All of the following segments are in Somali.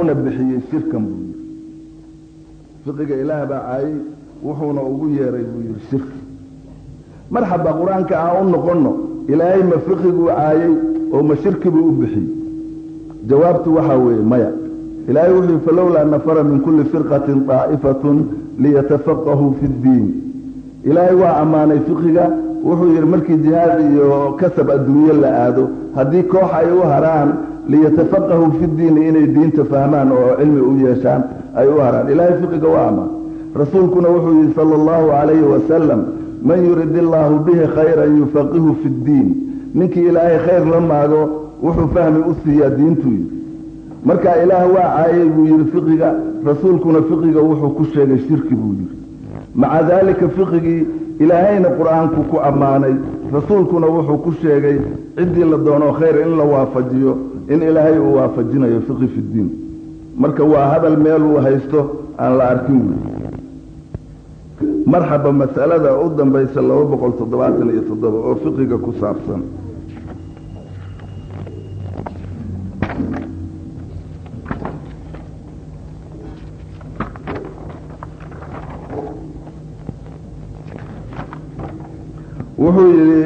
una bixiyey shirkan buu yidhi. Fiqiga ilaah baa caayay wuxuuna ugu yeeray buu yidhi shirki marxaba qur'aanka aan u noqonno ilaahay ma fiqiguu caayay oo ma shirki buu u bixiyey. Jawaabtu waxaa weeye maya. Ilaahay wuxuu yihi falowlaa nafara min kulli firqatin daa'ifatun liyatafaqahuu fi ddiin ilaahay waa ammaanay fiqiga wuxuu yidhi markii jihaad iyo kasab adduunye la aado haddii koox ay u haraan liyatafaqahuu fi ddiini inay diinta fahmaan oo cilmi u yeeshaan ay u haraan. Ilaahay fiqiga waa ammaan rasuulkuna wuxuu yihi sala allahu calayhi wasalam man yurid illaahu bihi khayran yufaqihu fi ddiin ninkii ilaahay khayr la maago wuxuu fahmi u siiyaa diintuu yidhi marka ilaah waa caayay buu yidhi fiqiga rasuulkuna fiqiga wuxuu ku sheegay shirki buu yidhi. Maca daalika fiqigii ilaahayna qur'aanku ku ammaanay rasuulkuna wuxuu ku sheegay ciddii la doono khayr in la waafajiyo in ilaahay uu waafajinayo fiqi fi ddiin marka waa hadal meel uu haysto aan la arkin wey marxaba masalada u dambaysa laba boqol toddobaatan iyo toddoba oo fiqiga ku saabsan wuxuu yidhi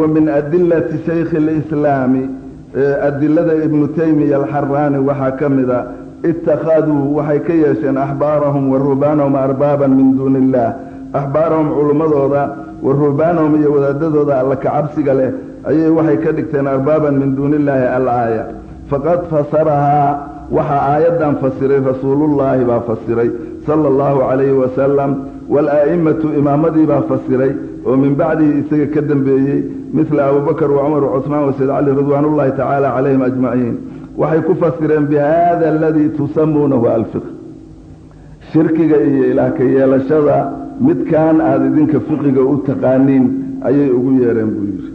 wa min adilati shaykhi اlislaami adilada ibnu taymiya alxaraani waxaa ka mida ittakhaduu waxay ka yeesheen axbaarahum wa ruhbaanahum arbaaban min duuni illah axbaarahum culummadooda wa ruhbaanahum iyo wadaadadooda alla kacabsiga leh ayay waxay ka dhigteen arbaaban min duuni illaahi alaaya. Faqad fasarahaa waxaa aayaddan fasiray rasuulullaahi baa fasiray sala allahu calayhi wasalam wala'immatu imaamadii baa fasiray oo min bacdihi isaga ka dambeeyey midla abubakar wa cumar wacusmaan wasayd cali ridwaanullahi tacaala calayhim ajmaciin waxay ku fasireen bihada aladii tusamuunahu alfiq shirkiga iyo ilaah ka yeelashada midkaan aada idinka fiqiga u taqaaniin ayay ugu yeereen buu yidhi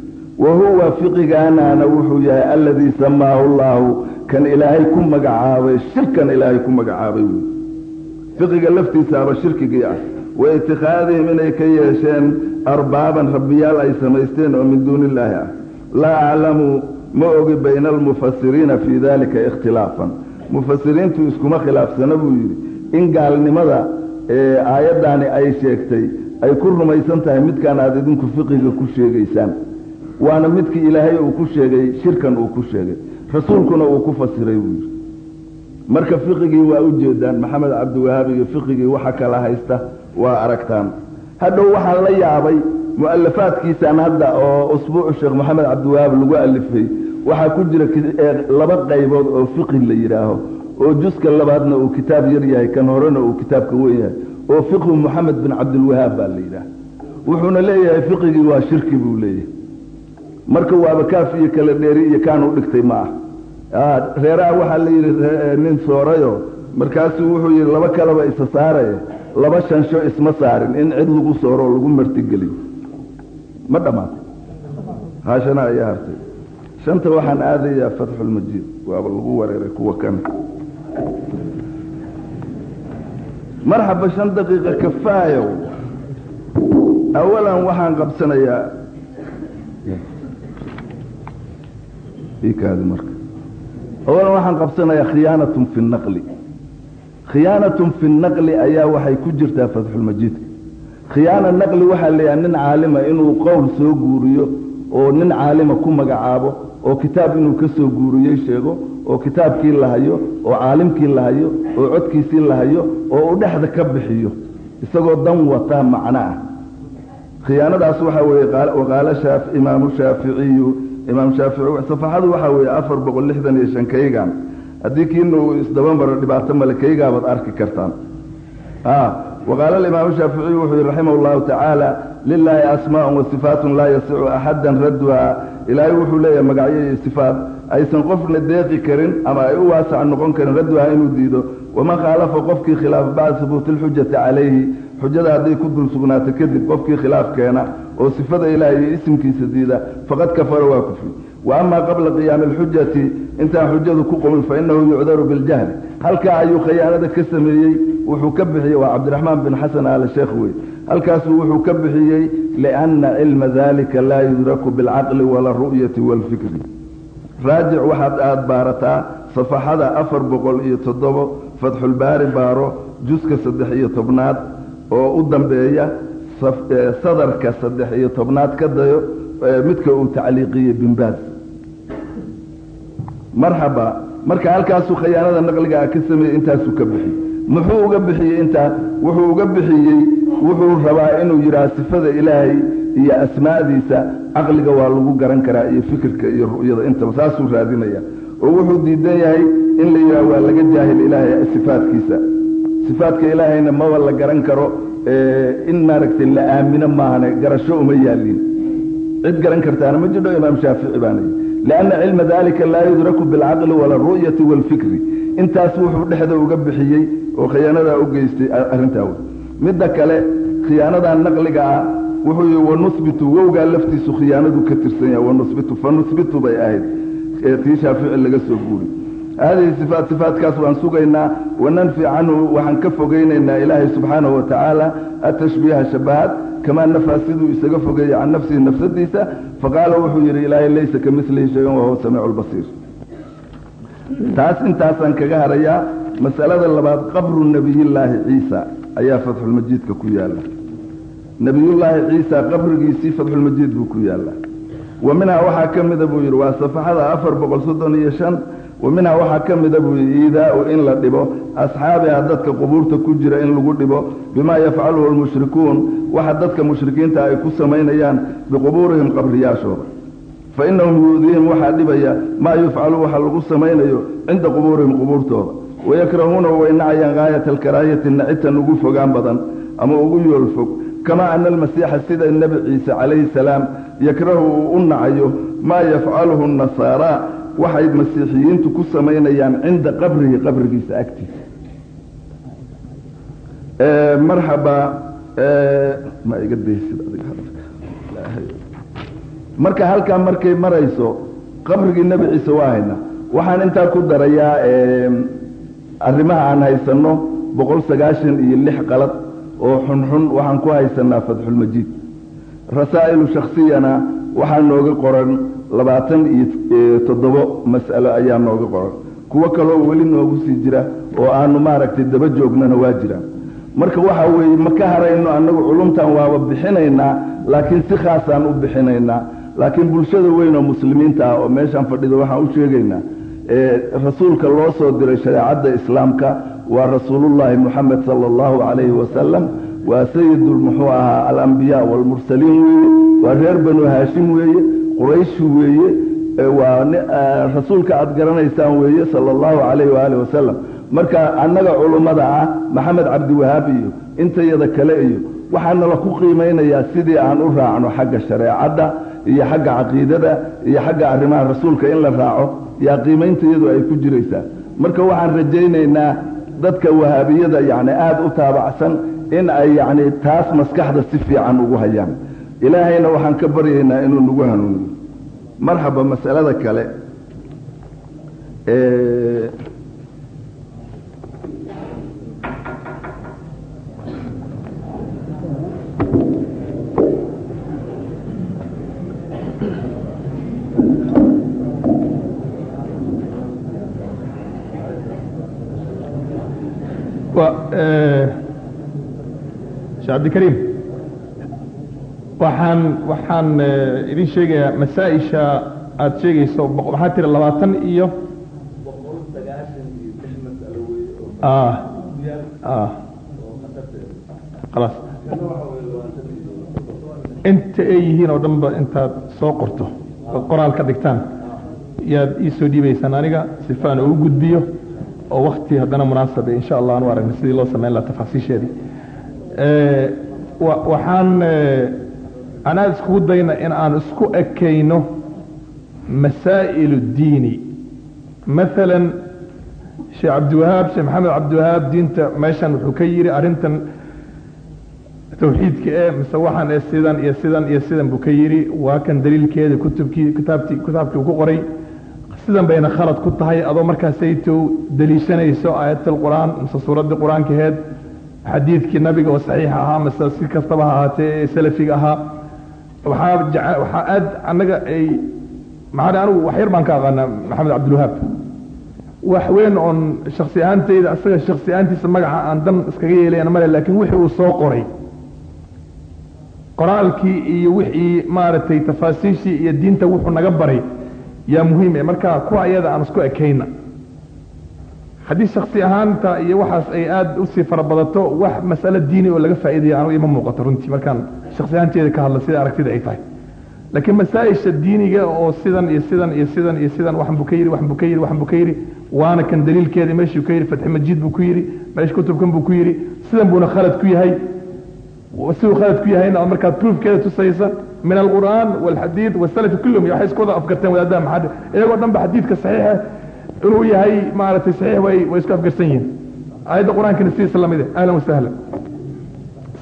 wa huwa fiqigaanaana wuxuu yahay aladii samaahu llaahu kan ilaahay ku magacaabay shirkan ilaahay ku magacaabay wy fiqiga laftiisaaba shirkigii ah wa itikhaadihim inay ka yeesheen arbaaban rabbiyaal ay samaysteen oo min duuni illaahi ah. Laa aclamu ma ogi bayna almufasiriina fii dalika ikhtilaafan. Mufasiriintu iskuma khilaafsana buu yidhi. In gaalnimada aayaddaani ay sheegtay ay ku rumaysan tahay midkaan aada idinku fiqiga ku sheegaysaan. Waana midkii ilaahay uu ku sheegay shirkan uu ku sheegay. Rasuulkuna uu ku fasiray buu yidhi. Marka fiqigii waa u jeedaan maxamed cabdiwahaab iyo fiqigii waxa kala haysta waa aragtaan. Hadhow waxaan la yaabay mu'alafaadkiisaan hadda oo usbuucu sheekh maxamed cabdiwahaab lagu alifay waxaa ku jira laba qaybood oo fiqi la yidhaaho oo juska labaadna uu kitaab yar yahay kan horena uu kitaabka weyn yahay oo fiqhu moxamed bin cabdilwahaab baa la yidhaha wuxuuna leeyahay fiqigii waa shirki buu leeyahay. Marka waaba kaaf iyo kala dheeri iyo kaanu dhigtay ma ah. Reeraha waxaa la yidhi nin soorayo. Markaasuu wuxuu yidhi laba kaleba isa saaraya laba shansho isma saarin in cid lagu sooro oo lagu martigeliyo. Ma dhammaatay haashana ayaa hartay. Shanta waxaan aadayaa fatxulmajiid waaba lagu wareeray kuwa kan. Marxaba shan daqiiqa kafaayow awalan waxaan qabsanayaa. Awalan waxaan qabsanayaa khiyaanatun fi naqli khiyaanatun fi naqli ayaa waxay ku jirtaa fatxulmajiidka khiyaana naqli waxaa leeyahay nin caalima inuu qowl soo guuriyo oo nin caalima ku magacaabo oo kitaab inuu ka soo guuriyey sheego oo kitaabkii la hayo oo caalimkii la hayo oo codkiisii la hayo oo uu dhexda ka bixiyo isagoo dan wata macno ah. Khiyaanadaas waxaa weeye waqaalo imaamu shaaficiyu imaam shaafici safaxadu waxaa weeye afar boqol lixdan iyo shan kaygan haddii kiina uu isdaba maro dhibaato male kaygaabaad arki kartaan. Waqaala alimaamu shaaficiyu wuxuu yihi raximah llahu tacaala lilaahi asmaa'un wasifaatun laa yasicu axadan radduha. Ilaahay wuxuu leeyahay magacyo iyo sifaat. Aysan qofna deeqi karin ama ay u waasac noqon karin radduha inuu diido. Waman khaalafa qofkii khilaafa bacda hubuuti lxujati calayhi. Xujada hadday ku dul sugnaato kadib qofkii khilaaf keena oo sifada ilaahay iyo isimkiisa diida faqad kafara waa kufri wa ama qabla qiyaami alxujati intaan xujadu ku qomin fa inahu yucdaru biljahli halkaa ayuu khiyaanada ka sameeyey wuxuu ka bixiyey waa cabdiraxmaan bin xasan aala sheekh wey halkaasuu wuxuu ka bixiyey lianna cilma dalika laa yudraku bilcaqli wala ru'yati waalfikri raajic waxaad aada baarataa safaxada afar boqol iyo toddobo fatxulbaari baaro juska saddex iyo tobnaad oo u dambeeya sadarka saddex iyo tobnaad ka dayo midka uu tacliiqiyey binbaas marxaba marka halkaasuu khayaanada naqliga ah ka sameeyey intaasuu ka bixiyey muxuu uga bixiyey intaas wuxuu uga bixiyey wuxuu rabaa inuu yidhaha sifada ilaahay iyo asmaadiisa caqliga waa lagu garan karaa iyo fikirka iyo ru'yada intaba saasuu raadinaya. Oo wuxuu diidan yahay in la yidhaha waa laga jaahil ilaahay sifaadkiisa sifaadka ilaahayna maba la garan karo in maaragtay la aamino maahane garasho uma yaalin. Cid garan kartaana ma jidho imaam shaafici baanay lianna cilma dalika laa yudraku bilcaqli wala ru'yati waalfikri intaas wuxuu dhexda uga bixiyey oo khiyaanadaa u geystay arrintaa wey midda kale khiyaanadaa naqliga ah wuxuu yihi wanusbitu wowgaa laftiisu khiyaanadu ka tirsan yahay wanusbitu fanusbitu bay ahayd tii shaafici laga soo guuri haadihi sifaat sifaatkaas waan sugaynaa wananfi canhu waxaan ka fogeynaynaa ilaahay subxaanahu watacaala atashbiiha shabahaad kamaa nafaa siduu isaga fogeeyey can nafsihi nafsadiisa faqaala wuxuu yidhi ilaahay laysa ka milihi shay-un wahuwa samiicu lbasiir taas intaasaan kaga harayaa masalada labaad qabru nebiyillaahi ciisa ayaa fatxulmajiidka ku yaalla. Nebiyullaahi ciisa qabrigiisii fatxulmajiid buu ku yaallaa wa minhaa waxaa ka mida buu yidhi waa wa minhaa waxaa ka mida buu yidhi iidaau in la dhibo asxaabiha dadka qubuurta ku jira in lagu dhibo bimaa yafcaluhu almushrikuun waxa dadka mushrikiinta ay ku samaynayaan biqubuurihim qabriyaashooda. Fa innahum yuudiihim waxaa dhibaya maa yufcalu waxa lagu samaynayo cinda qubuurihim qubuurtooda. Wayakrahuuna way nacayaan gaayata alkaraahiyati nacitan ugu fogaan badan ama ugu yool fog. Kamaa ana almasiixa sida nebi ciise calayhi salaam yakrahu uu u nacayo maa yafcaluhu nasaaraa waxay masiixiyiintu ku samaynayaan cinda qabrihi qabrigiisa agtiisa. Marxaba ma iga daysid adiga marka halkaa markay marayso qabrigii nebi ciise waa haynaa waxaan intaa ku darayaa arrimaha aan haysanno boqol sagaashan iyo lix qalad oo xunxun waxaan ku haysanaa fatxulmajiid rasaa'ilu shaksiyana waxaa nooga qoran labaatan iyo toddobo mas'alo ayaa nooga qoran. Kuwo kaloo weli noogu sii jira oo aanu maaragtay daba joognana waa jiraan marka waxa weeye ma ka harayno annagu culumtan waaba bixinaynaa laakiin si khaasaan u bixinaynaa. Laakiin bulshada weyn oo muslimiinta ah oo meeshaan fadhida waxaan u sheegaynaa rasuulka loo soo diray shareecadda islaamka waa rasuulullaahi moxamed sala allahu calayhi wasalam waa sayidul muxuu ahaa alambiyaa waalmursaliin weeye. Waa reer banu haashim weeye qurayshi weeye waa rasuulka aad garanaysaan weeye sala allahu calayhi waaalih wasalam marka annaga culummada ah maxamed cabdiwahaab iyo intayada kale iyo waxaanala ku qiimaynayaa sidii aan u raacno xagga shareecadda iyo xagga caqiidada iyo xagga arrimaha rasuulka in la raaco. Yaa qiimeyntayadu ay ku jiraysaa. Marka waxaan rajaynaynaa dadka wahaabiyada yacni aada u taabacsan in ay yacni taas maskaxda si fiican ugu hayaan ilaahayna waxaan ka baryaynaa inuu nagu hanuuniyo marxaba masalada kale sheekh cabdikariim waxaan waxaan idin sheegayaa masaa-isha aada sheegayso waxaa tiri labaatan iyo khalaas inta ay yihiin oo dhanba intaad soo qorto qoraal ka dhigtaan yaad ii soo dhiibaysaan aniga sifaan oo u gudbiyo oo wakti haddana munaasab insha allah anu aragna sidii loo samayn laha tafaasiisheedii. Waxaan aan aada iskugu dayna in aan isku ekayno masaa'il اdiini maala sheekh cabdiwahaab sheekh maxamed cabdiwahaab diinta meeshan wuxuu ka yidhi arrintan tawxiidka e mise waxaan ee sidan iyo sidan iyo sidan buu ka yidhi waa kan daliilkeeda kutubkii kitaabtii kitaabkii uu ku qoray. Sidan bayna khalad ku tahay adoo markaasaytow deliishanayso aayadal qur'aan mise suuraddii qur'aankaheed xadiidkii nabiga oo saxiixa ahaa mise si kastaba ha ahaatee ee salafiga ahaa waxaa aad annaga ay maxaa anigu wax yar baan ka aqaanaa maxamed cabdilwahaab. Wax weyn oon shaksi ahaantayda asaga shaksi ahaantiisa magaca aan dan iskaga yeelayana male laakiin wixii uu soo qoray. Qoraalkii iyo wixii maaragtay tafaasiishii iyo diinta wuxuu naga baray yaa muhiim e marka kuwa ayada aan isku ekayna haddii shaksi ahaanta iyo waxaas ay aada u sii farabadato wax mas'alo diini oo laga faa'iidaya anugu ima muuqato runtii. Markaan shaksi ahaanteeda ka hadla sida aragtida ay tahay. Laakiin masaa-isha diiniga oo sidan iyo sidan iyo sidan iyo sidan waxan buu ka yidhi waxan buu ka yidhi waxan buu ka yidhi. Waana kan daliilkeeda meeshuu ka yidhi fatxi majiid buu ku yidhi meesha kutubkan buu ku yidhi. Sidan buuna khalad ku yahay. Siduu khalad ku yahayna oo markaad proofkeeda tusaysa min alqur'aan walxadiid wasalafi kullum waxay isku wada wadaadaha maxad iyagoo dhan ba xadiidka saxiixa inuu yahay maaragtay saxiix way way isku afgarsan yihiin aayadda qur-aankana sidiisa lamid eh ahlan wasahlan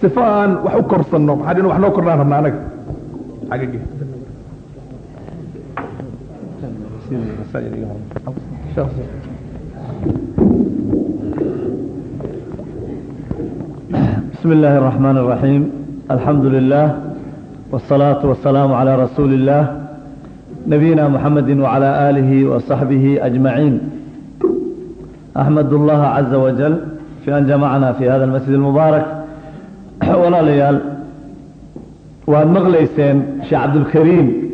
sifo aan wax u korsanno maxaa dhin wax noo kordhaan rabnaa anaga xagage بسم الله الرحمن الرحيم الحمد لله والصلاة والسلام على رسول الله نبينا محمد وعلى آله وصحبه أجمعين أحمد الله عز وجل في أن جمعنا في هذا المسجد المبارك ولا ليال وأن مغليسين شيخ عبد الكريم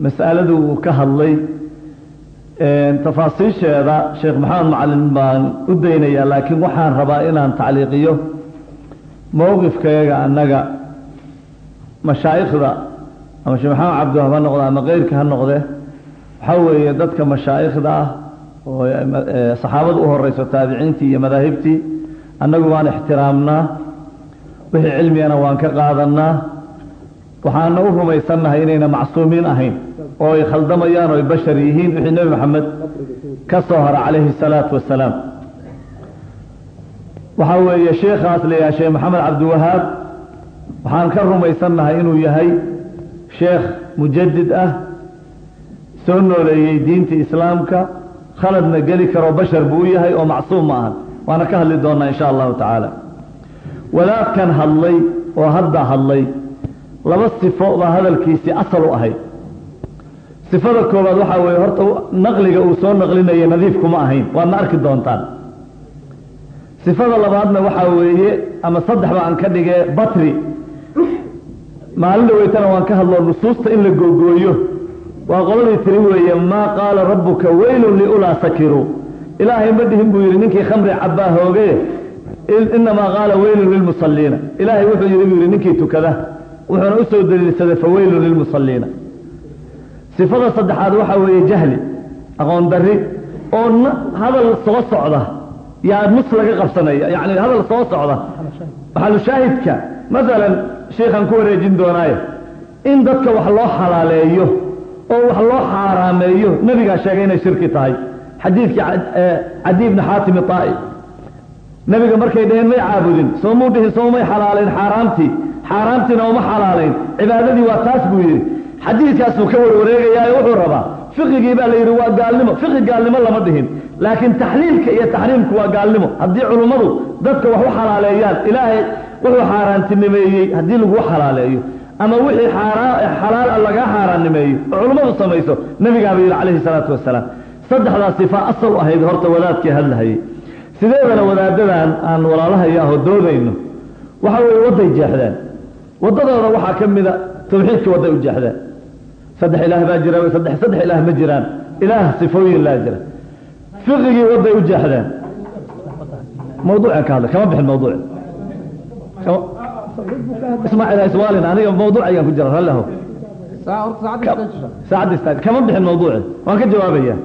مسألة كهاللي تفاصيل شيخ محمد معلم بان أدينيا لكن وحان ربا إنان تعليقيه mowqifkayaga annaga mashaa'ikhda ama maxamed cabdiwahab ha noqde ama keyrka ha noqde? Waxaa weeye dadka mashaa'ikhda ah oo saxaabada u horeyso taabiciintii iyo madaahibtii annagu waan ixtiraamnaa wixii cilmigana waan ka qaadanaa waxaana u rumaysannahay inayna macsuumiin ahayn oo ay khaldamayaan oo ay bashar yihiin wixii nebi maxamed ka soo hara calayhi salaatu wasalaam waxaa weeye sheekhaas layaha sheekh maxamed cabdiwahaab waxaan ka rumaysannahay inuu yahay sheekh mujadid ah soo nooleeyey diinta islaamka khaladna geli karo bashar buu u yahay oo macsuum ma ahan. Waana ka hadli doonaa insha allahu tacaala. Wadaadkan hadlay oo hadda hadlay laba sifo baa hadalkiisii asal u ahayd. Sifada koowaad waxaa weeye horta naqliga uu soo naqlinaya nadiif kuma ahayn. Waadna arki doontaan. Sifada labaadna waxaa weeye ama saddex ba aan ka dhigee batri maalin dhaweytana waan ka hadlo nusuusta in la googooyo. Waa qoladii tiri weeye maa qaala rabbuka weylun liulaa sakiru. Ilaahay ma dhihin buu yidhi ninkii khamri cabbaa hoogaye inamaa qaala weylun lilmusalliina. Ilaahay wuxuu yidhi buu yidhi ninkii tukada. Wuxuuna u soo daliilsaday fa weylun lilmusalliina. Sifada saddexaad waxaa weeye jahli aqoon darri oo hadal soo socda yaa nus laga qabsanaya yani hadal soo socda maxalushaahidka masalan sheikhaan ku wareejin doonaaye in dadka wax loo xalaaleeyo oo wax loo xaaraameeyo nebigaa sheegay inay shirki tahay. Xadiidkii cadi ibni xaatim aa'i nebiga markay dhaheen may caabudin soomuu dhihin soomay xalaalayn xaaraamtii xaaraamtiina uma xalaalayn. Cibaadadii waa taas buu yidhi. Xadiidkaasuu ka warwareegayaa wuxuu rabaa fiqigii baa la yidhi waa gaalnimo fiqi gaalnimo lama dhihin laakiin taxliilka iyo taxriimku waa gaalnimo. Haddii culummadu dadka wax u xalaaleeyaan ilaahay wuxuu xaaraantinimeeyey haddii lagu xalaaleeyo ama wixii xalaal lagaa xaaraannimeeyo oo culummadu samayso nebigaaba yidhi calayhi salaatu wasalaam. Saddexdaas sifa asal u ahayd horta wadaadkii hadlahayay. Sideedana wadaadadan aan walaalahaya ahoo doodayno. Waxa weeye wadday jeexdeen waddadooda waxaa ka mida tawxiidka wadday u jeexdeen saddex ilaah baa jira saddex ilaah ma jiraan. Ilaah sifooyin laa jira fiqigii wadday u jeexdeen mawduucan ka hadlay kama bixin mawduuci ismaaciil iswaalin aniga mawduuc ayaan ku jira ralleho saacadda istaag kama bixin mawduuci waan ka jawaabaya.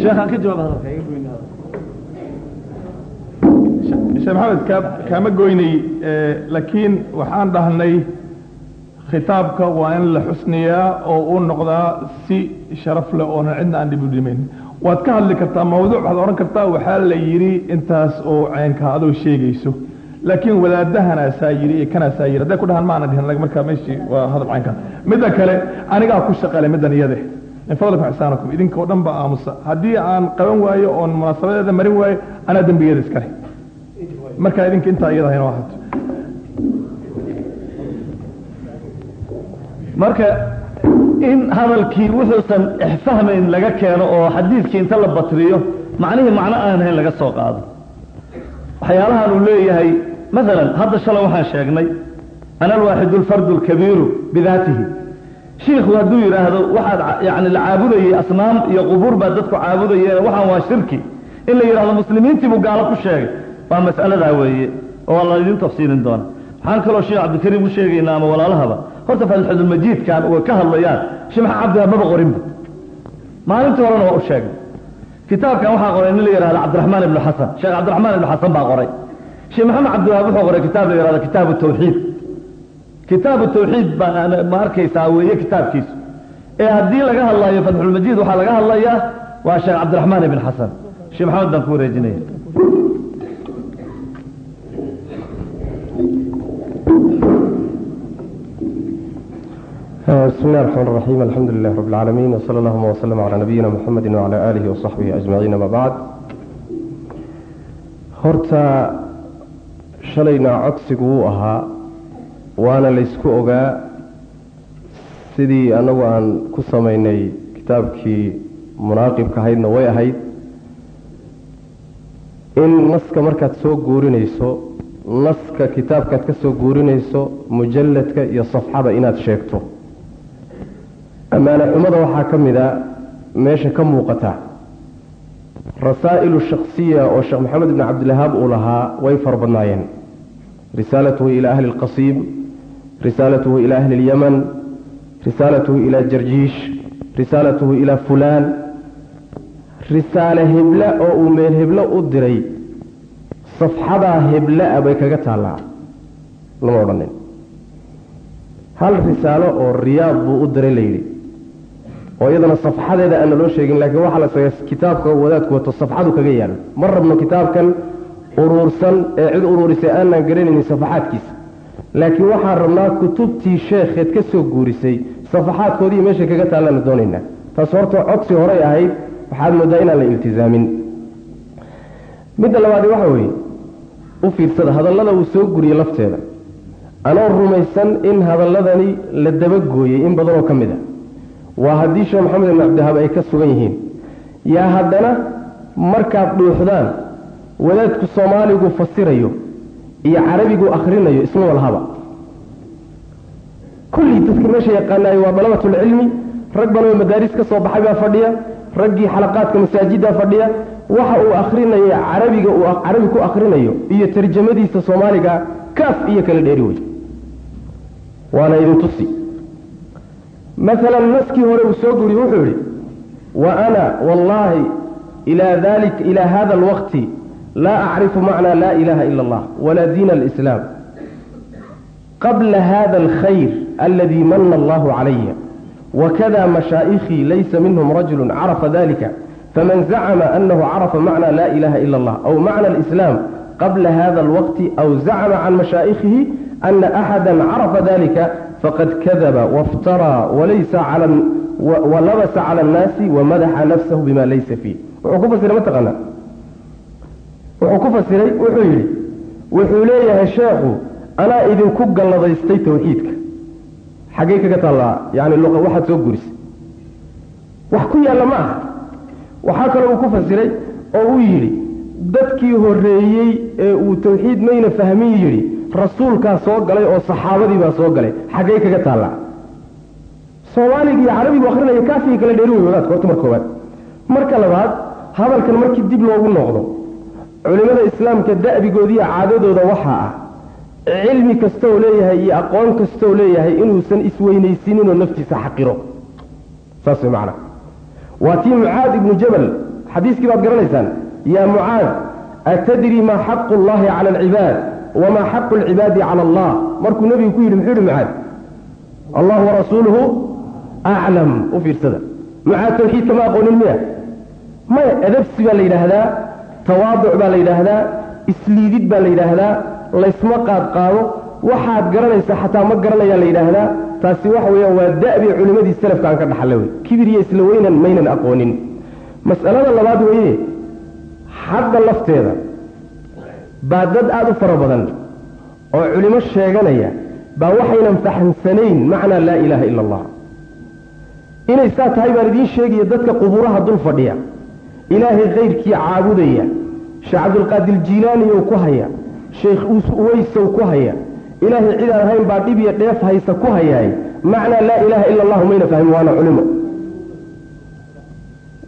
Sheekhaan ka jawaab hadalka sheekh maxamed ka kama goynay laakiin waxaan dhahnay khitaabka waa in la xusniyaa oo uu noqdaa si sharaf leh oonan cidna aan dhib u dhimayn waad ka hadli kartaa mawduuc waxaad odhan kartaa waxaa la yidhi intaas oo ceenka adoo sheegayso. Laakiin wadaadahanaasaa yidhi iyo kanaasaa yidhi. Hadday ku dhahaan maana dhihin. Markaa meeshii waa hadal caynka midda kale anigaa ku shaqale middan iyade min fadlikum ixsaanakum idinka oo dhan ba aamusa. Haddii aan qaban waayo oon munaasabadeeda marin waayo anaa dembigeeda iskale markaa idinka intaa iyada haynoo ahaato marka in hadalkii wuxuusan ixfahmayn laga keeno oo xadiidkii inta la batriyo macnihii macno aan ahayn laga soo qaado. Waxyaalahan uu leeyahay maalan hadda shalay waxaan sheegnay ana alwaaxidu alfardu alkabiiru bidaatihi. Shiikhu hadduu yidhaahdo waxaad yani la caabudayey asnaam iyo qubuur baa dadku caabudayeen waxaan waa shirki. In la yidhahdo muslimiintii buu gaalo ku sheegay. Waa mas'aladaa weeye oo waa la idin tafsiilin doona waxaan kaloo sheekh cabdikariim u sheegaynaa ama walaalahaba horta fatxudulmajiidkan uga ka hadlayaan maxamed cabdiwahaab maba qorinba. Maalintii horena waa u sheegnay kitaabkan waxaa qoray nin la yihahdo cabdiraxmaan ibnu xasan. Sheekh cabdiraxmaan ibnu xasan baa qoray. Sheekh maxamed cabdiwahaab wuxuu qoray kitaab la yihahdo kitaabu tawxiid. Kitaabu tawxiid baa ma arkaysaa weeye kitaabkiisu. Ee haddii laga hadlayo fatxulmajiid waxaa laga hadlayaa waa sheekh cabdiraxmaan ibn xasan. Sheekh maxamed baan ku wareejinaya بسم الله الرحمن الرحيم الحمد لله رب العالمين وصلى الله وسلم على نبينا محمد وعلى آله وصحبه أجمعين ما بعد horta shalayna codsigu wuu ahaa waana laysku ogaa sidii annagu aan ku samaynay kitaabkii munaaqibka ahaydna way ahayd in naska markaad soo guurinayso naska kitaabkaad ka soo guurinayso mujalladka iyo safxada inaad sheegto ammaane xumada waxaa ka mid a meesha ka muuqata. Rasaa'ilu shakhsiya oo sheekh maxamed ibni cabdilahaab uu lahaa way fara badnaayeen risaalatuhu ilaa ahli lqasiim risaalatuhu ilaa ahli lyaman risaalatuhu ilaa jarjiish risaalatuhu ilaa fulaan. Risaale heble oo uu meel heblo u diray safxadaa hebla-a bay kaga taallaa. Lama odhanin hal risaalo oo riyaad buu u diray layidhi oo iyadana safxadeeda aan naloo sheegin laakiin waxaa la saga kitaabka wadaadku wato safxadu kaga yaalo ma rabno kitaabkan uruursan ee cid uruurisay aanaan garanaynin safaxaadkiisa laakiin waxaan rabnaa kutubtii sheekheed ka soo guurisay safaxaadkoodii meeshay kaga taallaanu doonaynaa. Taas horta codsi horay ahayd waxaad moodaa inaan la iltisaamin midda labaadi waxa weeye u fiirsada hadallada uu soo guriyey lafteeda. Anoo rumaysan in hadalladani la dabagooyey in badanoo ka mid a waa haddii sheekh maxamed ibn cabdihaab ay ka sugan yihiin. Yaa haddana markaad dhuuxdaan wadaadku soomaaligu fasirayo iyo carabigu akhrinayo isma walhaba kullii dadka meesha yaqaanaayo waa dalabatulcilmi rag badanoo madaaris ka soo baxay baa fadhiya. Raggii xalaqaadka masaajiddaa fadhiya. Waxa uu akrinaya carabiga uu carabi ku akhrinayo iyo tarjamadiisa soomaaliga kaaf iyo kala dheeri wey waana idin tusi maalan naskii hore uu soo guriye wuxuu yihi wa ana wallaahi ilaa hada alwaqti laa acrifu macnaa laa ilaha ila allah walaa diina alislaam qabla hada alkhayr aladi mana allahu calaya wakada mashaa'ikhii laysa minhum rajulu carafa dalika faman zacma anahu carafa macna laa ilaha ila allah aw macna alislaam qabla hada alwaqti aw zacma can mashaa'ikhihi ana axada carafa dalika faqad kadaba waftaraa walaysa walabasa cala annaasi wamadaxa nafsahu bima laysa fiih wuxuu ku fasiray mataqaana wuxuu ku fasiray wuxuu yidhi wuxuu leeyahay sheekhu anaa idinku galladaystay tawxiidka. Xaggey kaga taallaa yani waxaad soo gurisay wax ku yaalla ma aha. Waxaa kaloo uu ku fasiray oo uu yidhi dadkii horreeyey ee uu tawxiid mayna fahmin yidhi rasuulkaa soo galay oo saxaabadii baa soo galay. Xaggey kaga taallaa? Soomaaliga iyo carabigu akrinaya kaafigii kala dheeri wey wadaadka horta mar koowaad. Marka labaad hadalkan markii dib loogu noqdo culimmada islaamka da'bigoodiiyo caadadooda waxaa ah cilmi kastoou leeyahay iyo aqoon kastoou leeyahay inuusan isweynaysininoo naftiisa xaqiro. Saas way macana waa tii mucaad ibnu jabal xadiiskii baad garanaysaan yaa mucaad atadri maa xaqu llahi cala alcibaad wamaa xaqu alcibaadi cala allah markuu nebigu ku yidhi muxuu yihi mucaad allah warasuuluhu aclam u fiirsada. Mucaad tawxiidka ma aqoonin miya? Maya adabsi baa la yidhaahdaa tawaaduc baa la yidhaahdaa isliidid baa la yidhaahdaa laysma qaad qaado waxaad garanaysaa xataa ma garanayaa la yidhaahdaa. Taasi waxa weeyaan waa da'bi culimmadii salafka aan ka dhaxalla wey kibir isla weynan maynan aqoonin. Mas'alada labaad weeye xagga lafteeda baa dad aada u fara badan oo culimo sheeganaya baa waxaynan fahamsanayn macnaa laa ilaaha ila allah. Inay saa tahay baan idiin sheegaya dadka qubuuraha dul fadhiya ilaahay kayrkii caabudaya sheekh cabdulqaadir jiilaaniyow ku haya sheekh uweysow ku haya ilaahay cidaan ahayn baa dhib iyo dheef haysa ku hayaay macnaa laa ilaaha ila allahu mayna fahmin waana culimo.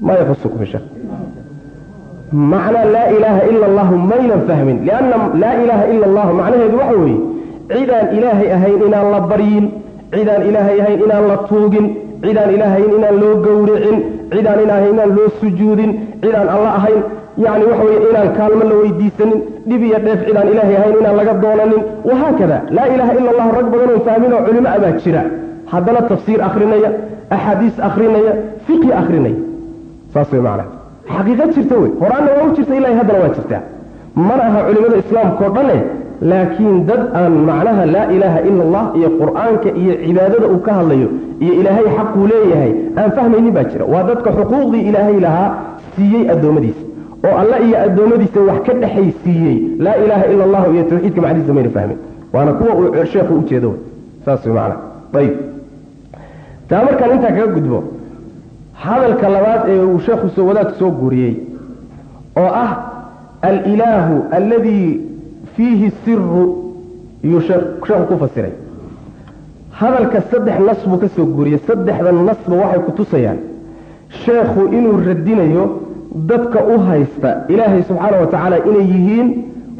Ma yaxusukum sheekh macnaa laa ilaaha ila allahu maynan fahmin. Lianna laa ilaaha ila allahu macnaheedu waxa weeye cidaan ilaahay ahayn inaan la baryin cidaan ilaahay ahayn inaan la tuugin cidaan ilaahayn inaan loo gowricin cidaan ilaahay inaan loo sujuudin cidaan alla ahayn yani waxa weye inaan kaalmo la weydiisanin dhib iyo dheef cidaan ilaahay ahayn inaan laga doonanin. Wahaakada laa ilaaha ila allahu rag badan oo fahmin oo culimo abaa jira. Haddana tafsiir akrinaya axaadiis akrinaya fiqhi akrinaya saas way macnaha xaqiiqa jirta wey horaanna waa u jirta ilahay haddana waa jirtaa. Mana aha culimada islaamkao dhane laakiin dad aan macnaha laa ilaaha ila allah iyo qur'aanka iyo cibaadada uu ka hadlayo iyo ilaahay xaquu leeyahay aan fahmaynin baa jira. Waa dadka xuquuqdii ilaahay lahaa siiyey addoommadiisa oo alle iyo addoommadiisa wax ka dhexay siiyey. Laa ilaaha ila allahu iyo tawxiidka macnihiisa mayna fahmin. Waana kuwa uu sheekhu u jeedo. Wey saas way macnaha ayib. Taa markaan intaa kaga gudbo hadalka labaad ee uu sheekhu soo wadaadku soo guuriyey oo ah alilaahu alladii fiihi siru yuu sheekhu ku fasiray. Hadalka saddex nas buu ka soo guuriyey saddexda nasba waxay ku tusayaan sheekhu inuu radinayo dadka u haysta ilaahay subxaana wa tacaala inay yihiin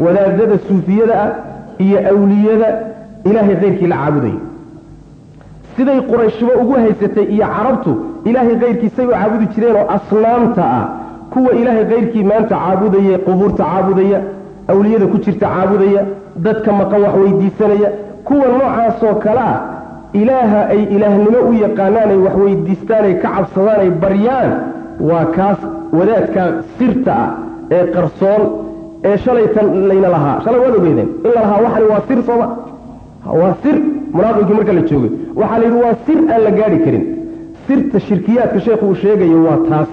wadaadada suufiyada ah iyo awliyada ilaahay keyrkii la caabudayo siday qurayshba ugu haysatay iyo carabtu ilaahay keyrkiisay u caabudi jireenoo asnaamta ah. Kuwa ilaahay keyrkii maanta caabudaya qubuurta caabudaya awliyada ku jirta caabudaya dadka maqan wax weydiisanaya. Kuwa noocaasoo kale ah ilaaha ay ilaahnimo u yaqaanaan ay wax weydiistaan ay ka cabsadaan ay baryaan waa kaas wadaadka sirta ah ee qarsoon ee shalaytan layna lahaa. Shalay waad ogeydeen in la lahaa waxani waa sir sooma waa sir munaafiqkii marka la joogay waxaa la yidhi waa sir aan la gaadhi karin sirta shirkiyaadka sheekhu uu sheegayo waa taas.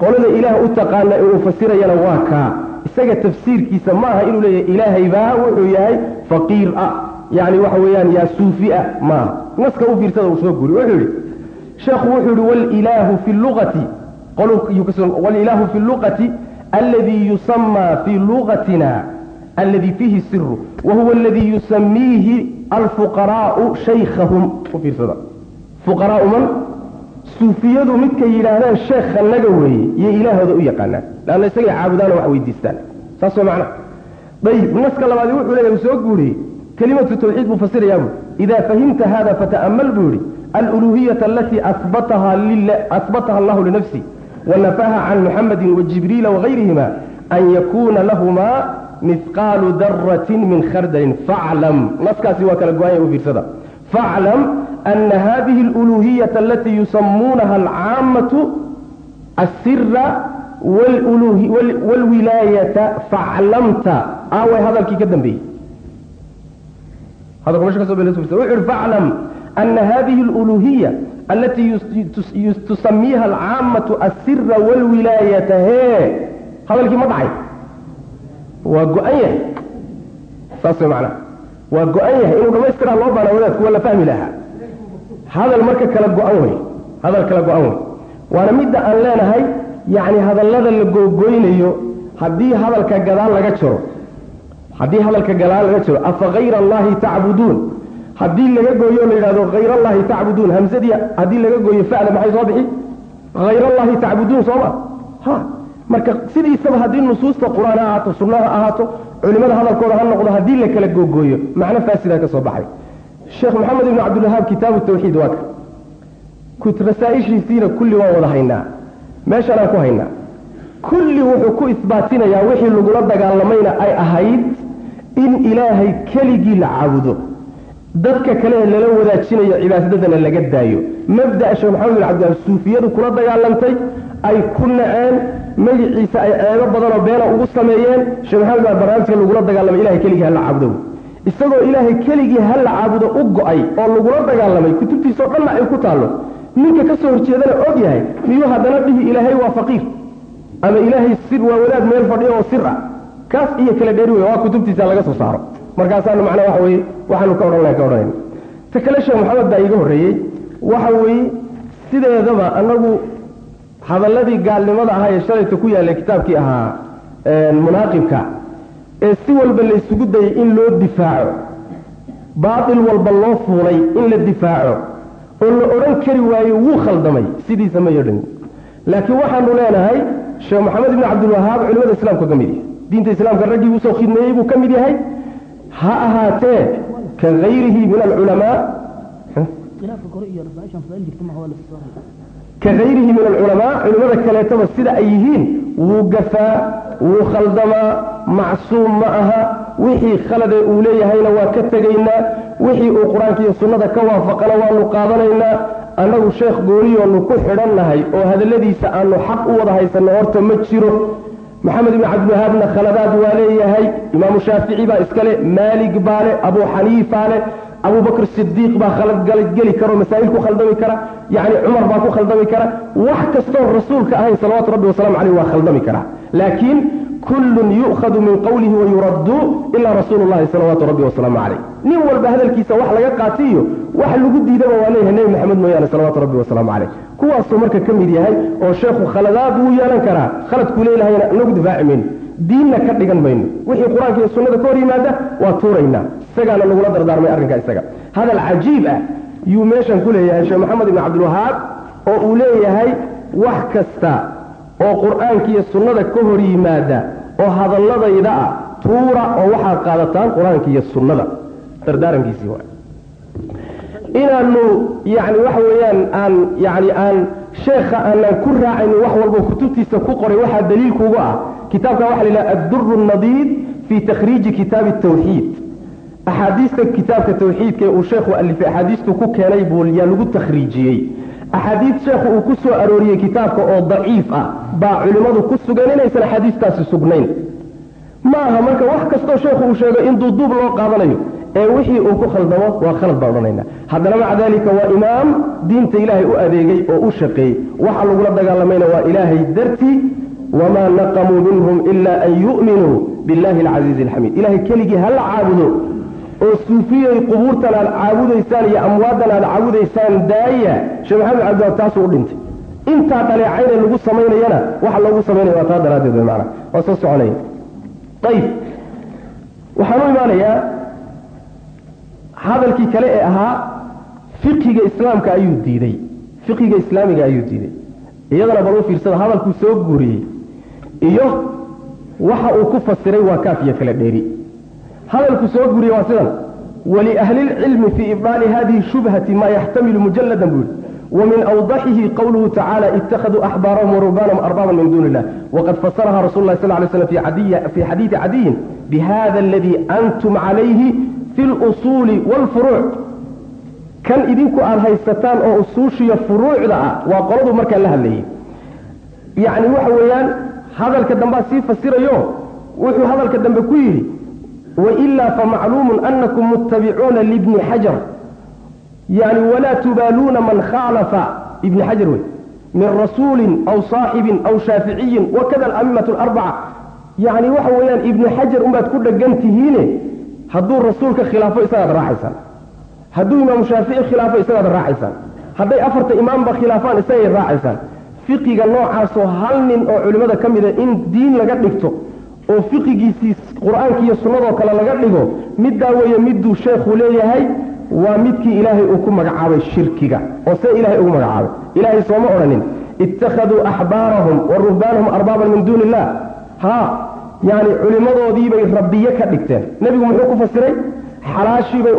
Qolada ilaah u taqaana ee uu fasirayana waa kaa isaga tafsiirkiisa ma aha inuu leeyahay ilaahay baa wuxuu yahay faqiir ah. Yani waxa weeyaan yaa suufi ah maaha naska u fiirsada uu soo guri wuxuu yidhi sheekhu wuxuu yihi walilaahu fi luqati walilaahu fi luqati alladii yusamaa fii lugatina alladii fiihi siru wahuwa aladii yusamiihi alfuqaraau shaykhahum. U fiirsada. Fuqaraau man suufiyadu midkay yidhaahdaan sheekhanaga weeye iyo ilaahooda u yaqaanaan. Leanna isagay caabudaanoo wax weydiistaan. Saas waa macnaha dayib naska labaadi wuxuu leeyahay uu soo guuriyey kelimatu tawxiid buu fasirayaa buu. Idaa fahimta hada fata'amal buu yihi aluluhiyata alatii asbataha allahu linafsi wanafaha can muxamadi wajibriila wagayrihima an yakuuna lahumaa mihqaalu daratin min khardalin faclam naskaasi waa kala go-anya u fiirsada hadihi aluluhiyata alatii yusamuunaha alcaamatu asira wlwilaayata faclamta aaway hadalkii ka dambeeyey hadalku meesha ka so wuxu uhi faclam ana hadihi aluluhiya alatii tusamiiha alcaamatu asira wlwilaayata hee hadalkii ma dhacay waa go-an yahay saas way macnaha waa go-an yahay inuu dhamaystiraa loo baana wadaadku waa la fahmi lahaa. Hadal marka kala go-an wey hadal kala go-an wey waana midda aan leenahay yacni hadallada la googoynayo haddii hadalka gadaal laga jaro haddii hadalka gadaal laga jaro afa hayra allahi tacbuduun? Haddii laga gooyo la yidhahdo hayr allahi tacbuduun hamsadii haddii laga gooyo fa'da maxay soo bixi? Hayr allahi tacbuduun sooma ha! Marka sidiisaba haddii nusuusta qur'aan ha ahaato sunna ha ahaato culimada hadalkooda ha noqdo haddii la kala googooyo macno faasidaa ka soo baxay. Sheekh maxamed ibnu cabdilwahaab kitaabu tawxiid waa ka. Rasaaishiisiina kulli waan wada haynaa. Meeshanaan ku haynaa. Kulli wuxuu ku isbaatinayaa wixii lagula dagaalamayna ay ahayd in ilaahay keligii la caabudo. Dadka kale ee lala wadaajinayo cibaadadana laga daayo. Mabda'a sheekh maxamed bin cabdillah suufiyadu kula dagaalantay ay ku naceen magiciisa ay ceebo badanoo beena ugu sameeyeen. Sheekh maxamed baa barnaamijka lagula dagaalamay ilahay keligii hala caabudo isagoo ilaahay keligii hala caabudo u go'ay oo lagula dagaalamay kutubtiisao dhanna ay ku taallo ninka ka soo horjeedana og yahay miyuu haddana dhihi ilaahay waa faqiir? Ama ilaahay sir waa wadaad meel fadhiyo oo sir ah? Kaas iyo kala dheeri wey waa kutubtiisa laga soo saaro. Markaasaana macnaa waxa weye waxaanu ka odhan laha ka odhanayna ta kale sheekh maxamed baa iiga horreeyey waxa weeye sideedaba annagu hadalladii gaalnimada ahaa ee shalayta ku yaallay kitaabkii ahaa munaaqibka ee si walba la isugu dayay in loo difaaco. Baatil walba loo fuulay in la difaaco oo la odhan kari waayo wuu khaldamay sidiisa ma yodhan laakiin waxaanu leenahay sheekh maxamed ibni cabdilwahaab culimada islaamka ka mid yahay. Diinta islaamka raggii u soo khidmeeyey buu ka mid yahay. Ha ahaatee ka hayrihi min alculamaa ka hayrihi min alculamaa culimmada kaleetaba sida ay yihiin wuu gafaa wuu khaldamaa macsuum ma aha wixii khalade uu leeyahayna waa ka tegaynaa wixii uu qur'aanka iyo sunnada ka waafaqana waanu qaadanaynaa annagu sheekh gooniyoonu ku xidhannahay oo hadalladiisa aanu xaq u wada haysanno horta ma jiro maxamed ibni cabdiwahaabna khaladaad waa leeyahay imaamu shaafici baa iskale maalig baa le abuu xaniifa le abubakr sidiiq baa khaladgeli karo masaa'il ku khaldami kara yacni cumar baa ku khaldami kara. Wax kastoo rasuulka ahayn salawaatu rabbi wasalamu caleyh waa khaldami karaa laakiin kullun yu'khadu min qowlihi wayuraddu ilaa rasuulu llahi salawaatu rabbi wasalaamu caleyh nin walba hadalkiisa wax laga qaatiyo wax lagu diidaba waa leeyahay nebi maxamed mooyaane salawaatu rabbi wasalaamu caleyh kuwaasuu marka ka mid yahay oo sheekhu khaladaad wuu yeelan karaa khaladkuu leelahayna nagu difaaci mayno diinna ka dhigan mayno wixii qur'aanka iyo sunnada ka hor yimaada waa tuuraynaa. Isagaana lagula dardaarmay arrinkaa isaga. Hadal cajiib ah yuu meeshan ku leeyahay sheekh maxamed ibni cabdilwahaab oo uu leeyahay wax kasta oo qur'aanka iyo sunnada ka hor yimaada oo hadalladayda ah tuura oo waxaad qaadataan qur'aanka iyo sunnada. Dardaarankiisii waa inaanu yani waxa weeyaan aan yani aan sheekha aanaan ku raacayno wax walbo kutubtiisa ku qoray waxaa daliilkuugu ah kitaabka waxa la yidhaha adduru nadiid fii takhriiji kitaabi tawxiid axaadiista kitaabka tawxiidka uu sheekhu alifay axaadiistu ku keenay buu yaa lagu takhriijiyey. Axaadiis sheekhu uu ku soo arooriyey kitaabka oo daciif ah baa culimmadu ku sugeen inaysan axaadiistaasi sugnayn. Ma aha marka wax kastoo sheekhu uu sheego in duuduub loo qaadanayo ee wixii uu ku khaldamo waa khalad baan odhanayna haddana maca daalika waa imaam diinta ilaahay u adeegay oo u shaqeeyey. Waxa lagula dagaalamayna waa ilaahay dartii wamaa naqamuu minhum ila an yu'minuu billahi alcasiizi alxamiid ilahay keligii hala caabudo oo suufiyey qubuurtan aad caabudaysaan iyo amwaadan aad caabudaysaan daaya sheekh maxamed cabdiwaab taasuu u dhintay intaa dhaleecayne lagu samaynayana waxa loogu samaynaya waa taa daraaddeed way maana waa soo soconaya ayib waxaan u imaanayaa hadalkii kale ee ahaa fiqiga islaamka ayuu diiday fiqiga islaamiga ayuu diiday iyadana bal u fiirsada hadalkuu soo guuriyey iyo waxa uu ku fasiray waa kaafiya kala dheeri hadalku soo guuriyey waa sidan waliahli lcilmi fii ibdaali hadihi shubhati ma yaxtamilu mujalladan buu yihi ومن أوضحه قوله تعالى اتخذوا أحبارهم ورهبانهم أربابا من دون الله وقد فسرها رسول الله صلى الله عليه وسلم في, عدي في حديث عدي بهذا الذي أنتم عليه في الأصول والفروع كان إذنكو آل هيستان أو أصوشي فروع دعا وقرضوا مركا لها اللي يعني وحويان hadalka dambaa sii fasirayo wuxuu hadalka dambe ku yidhi wailaa famacluumun anakum muttabicuuna libni xajar yani walaa tubaaluuna man khaalafa ibni xajar wey min rasuulin aw saaxibin aw shaaficiyin wakada alamimat larbaca yacni waxa weeyaan ibni xajar unbaad ku dhegan tihiine hadduu rasuulka khilaafo isagaad raacaysaan hadduu imaamu shaafici khilaafo isagaad raacaysaan hadday afarta imaamba khilaafaan isagay raacaysaan fiqiga noocaasoo hal nin oo culimmada ka mida in diin laga dhigto oo fiqigiisii qur'aanka iyo sunnadoo kale laga dhigo middaa weeye miduu sheekhu leeyahay waa midkii ilaahay uu ku magacaabay shirkiga. Oo see ilahay ugu magacaabay. Ilaahay sooma odhanin ittakhaduu axbaarahum wa ruhbaanahum arbaaban min duuni illah haa yacni culimmadoodiibay rabbiye ka dhigteen. Nebigu muxuu ku fasiray? Xalaashiibay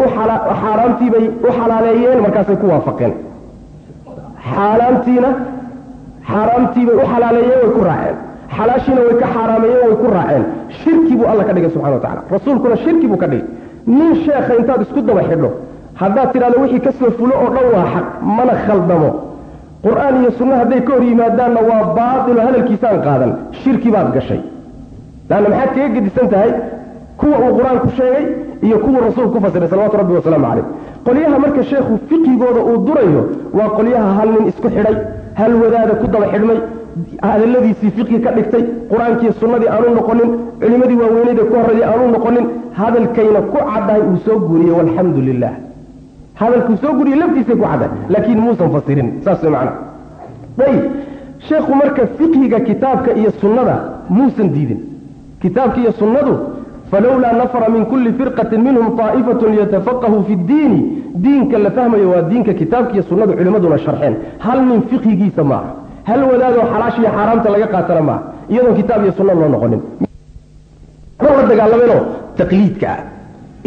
xaaraantiibay u xalaaleeyeen markaasay ku waafaqeen. Xaaraantiina xaaraamtiibay u xalaaleeyeen way ku raaceen. Xalaashiina way ka xaaraameeyeen way ku raaceen. Shirki buu alla ka dhigay subxana wa tacala rasuulkuna shirki buu ka dhigay. Nin sheekha intaad isku daba xidho haddaad tidhahdo wixii ka soo fulo oo dhan waa xaq mana khaldamo. Qur'aan iyo sunno hadday ka hor yimaadaanna waa baatilo hadalkiisaan qaadan. Shirki baad gashay. Laanna maxaad kaga gedisan tahay? Kuwa uu qur'aanku sheegay iyo kuwa rasuulku ku fasiray salawatu rabbi wasalaamu calayh qolyaha marka sheekhu fiqigooda uu durayo waa qolyaha hal nin isku xidhay hal wadaada ku daba xidhmay hadaladiisii fiqi ka dhigtay qur'aankii sunnadii aanu noqonin culimadii waaweyneyda ku horreeyay aanu noqonin hadalkayna ku caddahay uu soo guuriyey walxamdu lilah hadalkuu soo guriye laftiisay ku cadda laakiin muusan fasirin saas way ayib sheekhu marka fiqhiga kitaabka iyo sunnada muusan diidin. Kitaabka iyo sunnadu falowlaa nafara min kulli firqatin minhum طaa'ifatun yatafaqahu fi ddiini diinka la fahmayo waa diinka kitaabka iyo sunnadu culimmaduna sharxeen hal nin fiqhigiisa maaha hal wadaadoo xalaash iyo xaaraamta laga qaatana maaha iyadoon kitaab iyo sunna loo noqonin la dagaalamayno taqliidka ah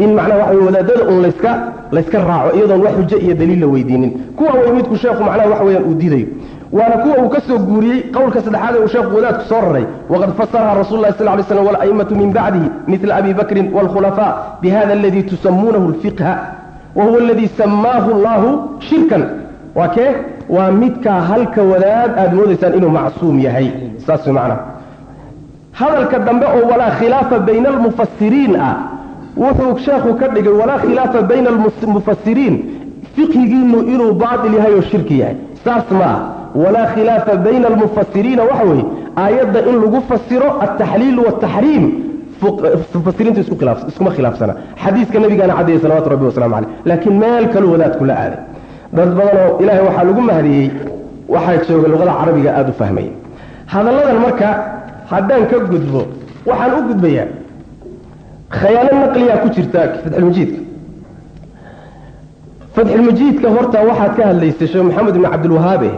in macnaha waxa wadaadada un layska layska raaco iyadoon wax xujo iyo daliil la weydiinin kuwa way midku macnaha waxa weeyaan uu diidayo waana kuwa uu ka guuriyey qowlka saddexaad ee uu sheekhu wadaadku soo raray. Waqad fasaraha rasul lah sal lay slam wala'immatu min bacdihi midla abi bakrin waalkhulafaa bihada aladii tusamuunahu alfiqha wa aladii samaahu allahu shirkan. Waa kee? Waa midkaa halka wadaad aad moodaysaan inuu macsuum yahay. Saas macnaha hadalka dambe oo walaa khilaafa bayna almufasiriin ah wuxuu sheekhu ka dhigay walaa khilaafa bayna almufasiriin fiqhigiinu inuu baatil yahay oo shirki yahay. Saas ma ah walaa khilaafa bayna almufasiriina waxa weeye aayadda in lagu fasiro altaxliil waaltaxriim mufasiriintu iskuma khilaafsana. Xadiiska nabigaana caddeeyey salawatu rabbi waslamu caleyh laakiin meel kaluu wadaadku la aaday. Dad badanoo ilaahay waxaa lagu mahdiyey waxaa jooga luqada carabiga aada u fahmaya hadalladan marka haddaan ka gudbo waxaan u gudbayaa khayaano naqliyaa ku jirta fatxulmajiidka fatxulmajiidka horta waxaad ka hadlaysay sheekh maxamed ibn cabdilwahaabe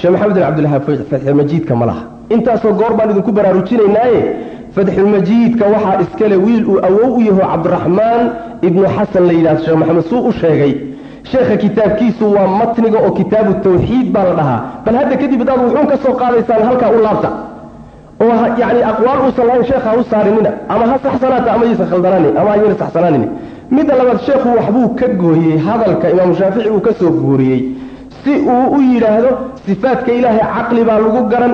sheekh maxamed ibn cabdilwahaab fatxulmajiidka ma laha. Intaasoo goor baan idinku baraarujinaynaaye fatxulmajiidka waxaa iskale wiil uu awow u yaho cabdiraxmaan ibnu xasan la yidhahdo sheekh maxamed suu u sheegay. Sheekha kitaabkiisu waa matniga oo kitaabu tawxiid baa la dhahaa. Bal hadda kadib hadaad wuxuun ka soo qaadaysaan halkaa u laabta. Oo yani aqwaal uusan lahayn sheekha ha u saarinina ama ha saxsanaata ama yaysan khaldanaanin ama ayayna saxsanaanin midda labaad sheekhu waxbuu ka gooyey hadalka imaamu shaafici uu ka soo guuriyey si uu u yidhaahdo sifaadka ilaahay caqli baa lagu garan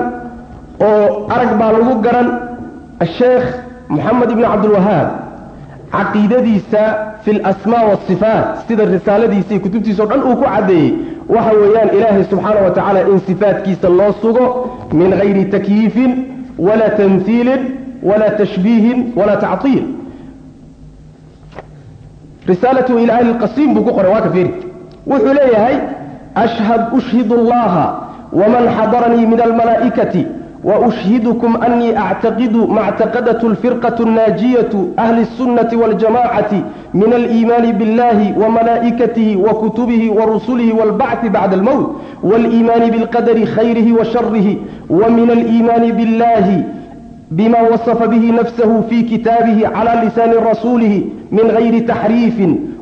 oo arag baa lagu garan. Asheekh moxamed ibni cabdilwahaab caqiidadiisa fi lasmaa waasifaat sida risaaladiisa iyo kutubtiisa o dhan uu ku caddeeyey waxa weeyaan ilaahay subxaana wa tacaala in sifaatkiisa loo sugo min hayri takyiifin walaa tamhiilin walaa tashbiihin walaa tactiil risaalatu ila ahli buu ku qoray waa ka fiiri. Wuxuu leeyahay ashhad ushhidu allaha waman xadaranii min almalaa'ikati وأشهدكم أني أعتقد ما اعتقدت الفرقة الناجية أهل السنة والجماعة من الإيمان بالله وملائكته وكتبه ورسله والبعث بعد الموت والإيمان بالقدر خيره وشره ومن الإيمان بالله بما وصف به نفسه في كتابه على لسان رسوله من غير تحريف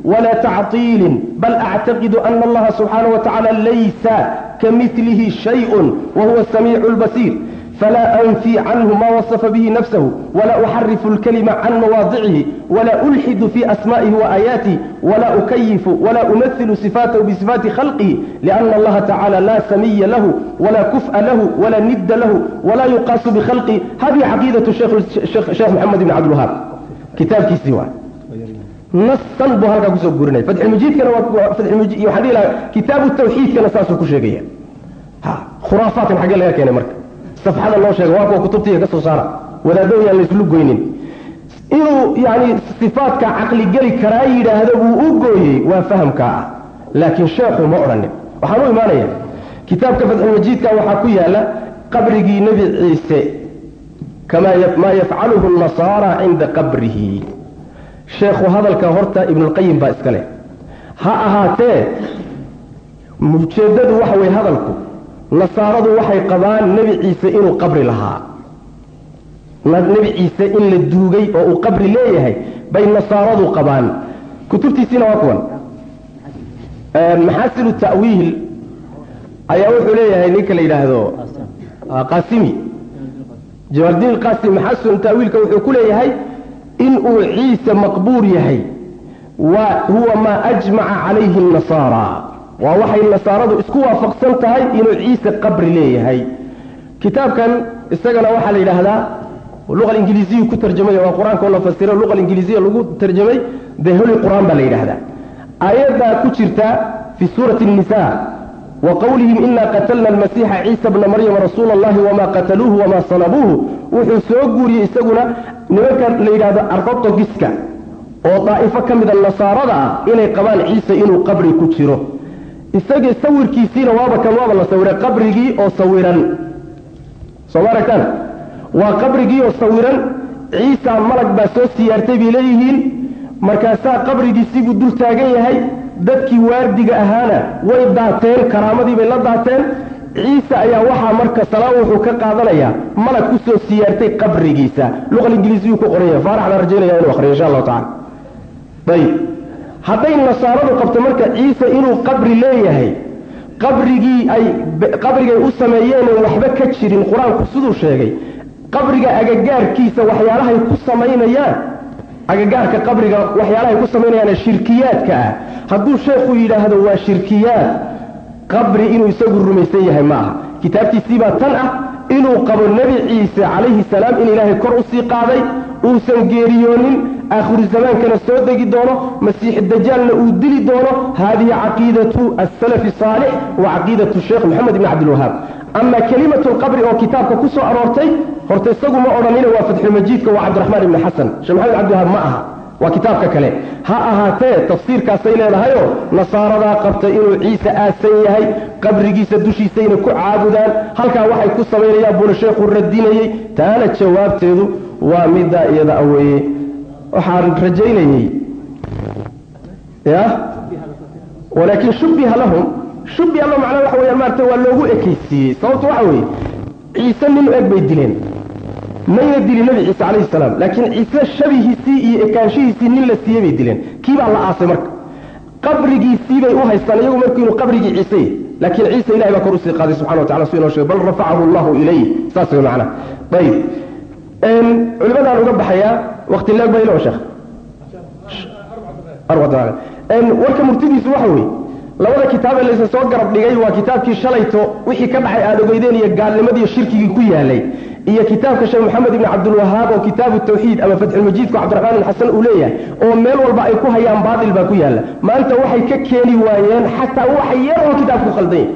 ولا تعطيل بل أعتقد أن الله سبحانه وتعالى ليس كمثله شيء وهو السميع البصير فلا أنفي عنه ما وصف به نفسه ولا أحرف الكلمة عن مواضعه ولا ألحد في أسمائه وآياته ولا أكيف ولا أمثل صفاته بصفات خلقه لأن الله تعالى لا سمي له ولا كفء له ولا ند له ولا يقاس بخلقه هذه عقيدة الشيخ, الشيخ, الشيخ محمد بن عبد الوهاب كتاب كيسيوان نصا بهذا كسو غورني فتح المجيد كان فتح المجيد يحدي كتاب التوحيد كان اساسه كشيغيا ها خرافات حق لها كان مركز safxada loo sheega waa kuwa kutubtiiga ka soo saara. Wadaadooy aan layslu goynin. Inuu yani sifaadka caqli geli karaa yidhaahdo buu u gooyey waa fahamka ah. Laakiin sheekhu ma odhanin. Waxaan u imaanaya kitaabka fatxulmajiidka waxaa ku yaalla qabrigii nebi ciise maa yafcaluhu nasaara cinda qabrihi. Sheekhu hadalka horta ibnulqayim baa iska leh. Ha ahaatee ujeeddadu waxa weye hadalku nasaaradu waxay qabaan nebi ciise inuu qabri lahaa. Nebi ciise in la duugay oo uu qabri leeyahay bay nasaaradu qabaan. Kutubtiisiina waa kuwan. Maxaasinu ta'wiil ayaa wuxuu leeyahay ninka la yidhaahdo qaasimi. Jawaaldiin qaasim maxaasinu ta'wiilka wuxuu ku leeyahay inuu ciise maqbuur yahay. Wa huwa maa ajmaca calayhi nasaara waa waxay nasaaradu isku waafaqsan tahay inuu ciise qabri leeyahay. Kitaabkan isagana waxaa la yidhaahdaa luqa ingiliisiyu ku tarjamay waa qur'aanka oo la fasiro luqa ingiliisiya lagu tarjamay the holy qur'aan baa la yidhahdaa aayaddaa ku jirta fi suurati الnisa wa qowlihim ina qatalna almasiixa ciisa bna maryama rasuula allahi wamaa qataluuhu wamaa salabuuhu. Wuxuu soo guuriyey isaguna nimanka la yidhahdo artotogiska oo daa'ifo ka mida nasaarada ah inay qabaan ciise inuu qabri ku jiro isagii sawirkiisiina waaba kan waaba la sawiray qabrigii oo sawiran. Soo ma aragtaan? Waa qabrigii oo sawiran. Ciisa malag baa soo siyaartay bay leeyihiin. Markaasaa qabrigiisii buu dul taagan yahay. Dadkii waardiga ahaana way daateen karaamadii bay la daateen. Ciise ayaa waxaa marka salaam wuxuu ka qaadanayaa malag ku soo siyaartay qabrigiisa. Luqal ingiliisiyuu ku qoran yahay faarax baan rajaynaya inuu akhriyo insha allahu tacala ayib hadday nasaaradu qabto marka ciise inuu qabri leeyahay qabrigii ay qabrigay u sameeyeeneen waxba ka jirin qur'aanku siduu sheegay qabriga agagaarkiisa waxyaalahay ku samaynayaan agagaarka qabriga waxyaalahay ku samaynayaane shirkiyaadka ah. Hadduu sheekhu yidhaahdo waa shirkiyaad qabri inuu isagu rumaysan yahay ma aha kitaabtiisiibaa tan ah inuu qabo nebi ciise calayhi salaam in ilaahay kor u sii qaaday uusan geeriyoonin aakhiru zamaankana soo degi doono masiix dajaalna uu dili doono haadihi caqiidatu asalafi saalix wa caqiidatu sheekh moxamed ibni cabdilwahaab ama kelimatu lqabri oo kitaabka ku soo aroortay horta isagu ma odhanina waa fatxulmajiidka waa cabdiraxmaan ibni xasan. Sheekh maxamed cabdiwahaab ma aha waa kitaabka kale. Ha ahaatee tafsiirkaasay leedahayoo nasaaradaa qabta inuu ciise aasan yahay qabrigiisa dushiisayna ku caabudaan halkaa waxay ku samaynayaan buuna sheekhu radinayey taana jawaabteedu waa middaa iyada a weeye. Waxaan rajaynayey ya? Walaakin shubbiha lahum shubbiha lahum macnaha waxa weeyaan maarata waa loogu ekaysiiyey. Sababtu waxa weeye ciise nin eg bay dileen mayna dilin nebi ciise calayhi salaam laakiin ciise shabihiisii iyo ekaanshihiisii nin la siiyey bay dileen. Kii baa la aasay marka? Qabrigiisii bay u haystaan iyagu markuu inuu qabrigii ciise laakiin ciise ilahay baa kor u sii qaaday subxana wa tacala su inoo sheegay bal rafacahu allahu ilayh saas way macnaha ayib. Culimadaan uga baxayaa wakti leeg baylo sheekh warka murtidiisu waxa weeye labada kitaabee laysa soo garab dhigay waa kitaabkii shalayto wixii ka dhacay aad ogeydeen iyo gaalnimadiiyo shirkigii ku yaalay iyo kitaabka sheekh maxamed ibni cabdilwahaab oo kitaabu tawxiid ama fatxulmajiidku cabdiraxmaan bin xasan uu leeyahay oo meel walba ay ku hayaan baatil baa ku yaalla. Maanta waxay ka keeni waayeen xataa wax yar oo kitaabku khaldan yahy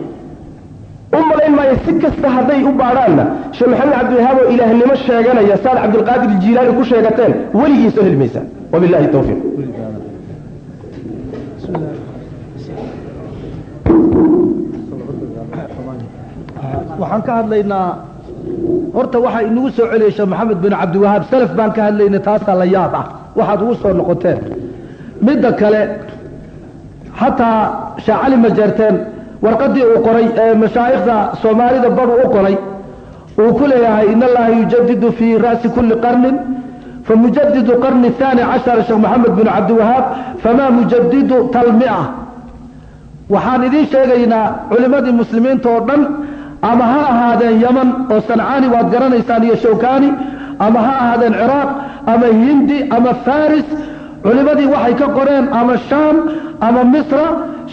u malayn maayo si kasta hadday u baadhaanna sheekh maxamed cabdiwahaab oo ilaahnimo sheeganaya saad cabdilqaadir jiilaani ku sheegateen weligii soo heli maysaa wabilahi tawfiiq. Waxaan ka hadlaynaa horta waxaa inagu soo celiyey sheekh maxamed bin cabdiwahaab salaf baan ka hadlaynay taasaa la yaab ah. Waxaad ugu soo noqoteen. Midda kale xataa sheekh cali majeerteen warqadii uu qoray ee mashaayikhda soomaalida badu u qoray uu ku leeyahay in allaha yujadidu fii ra'si kulli qarnin famujadidu qarni haani cashara sheekh maxamed bin cabdiwahaab famaa mujadidu talmia waxaan idiin sheegaynaa culimmadii muslimiinta oo dhan ama ha ahaadeen yaman oo sancaani waad garanaysaan iyo shawkani ama ha ahaadeen ciraaq ama hindi ama faris culimmadii waxay ka qoreen ama shaam ama misra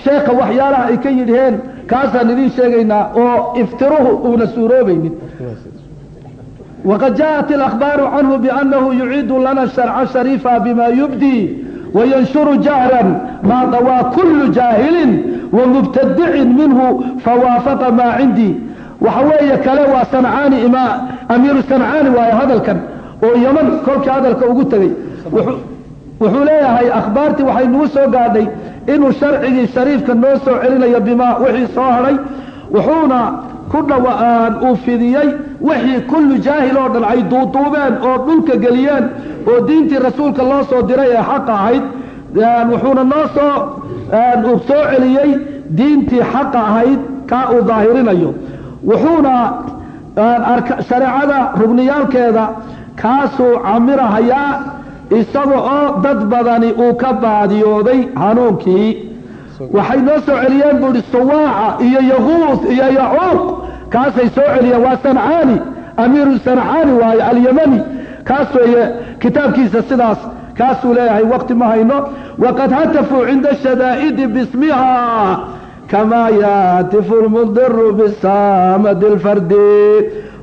sheekha waxyaalaha ay ka yidhaheen kaasaan idiin sheegaynaa oo iftiruhu uuna suuroobaynin waqad jaaءat اlأkhbaaru canhu biأnnahu yuciidu lana sharca shariifa bima yubdii wayanshuru jahran maa dawaa kulu jaahilin wamubtadicin minhu fawaafaqa maa cindii waxa weeye kale waa sancaani ima amiiru sancaani waayo hadalkan oo yaman kolkii hadalka ugu tegey wuxuu leeyahay akhbaartii waxay nagu soo gaadhay inuu sharcigii shariifka noo soo celinayo bimaa wixii soo hadhay wuxuuna ku dhawaan uu fidiyey wixii kullu jaahil oo dhan ay duuduubeen oo dhulka geliyeen oo diintii rasuulka loo soo diray ee xaqa ahayd. Wuxuuna noo soo soo celiyey diintii xaqa ahayd kaa uu daahirinayo wuxuuna shareecada rugniyaalkeeda kaasuu camirahayaa isaga oo dad badani uu ka baadiyooday hanuunkii. Waxay noo soo celiyeen buu ihi suwaaca iyo yahuus iyo yacuuq kaasay soo celiyeen waa sancaani amiiru sancaani waayo alyamani kaas weeye kitaabkiisa sidaas kaasuu leeyahay waqti ma hayno waqad hatafuu cinda shadaa'idi bismiha kamaa yaatifu lmudiru bisaamadi lfardi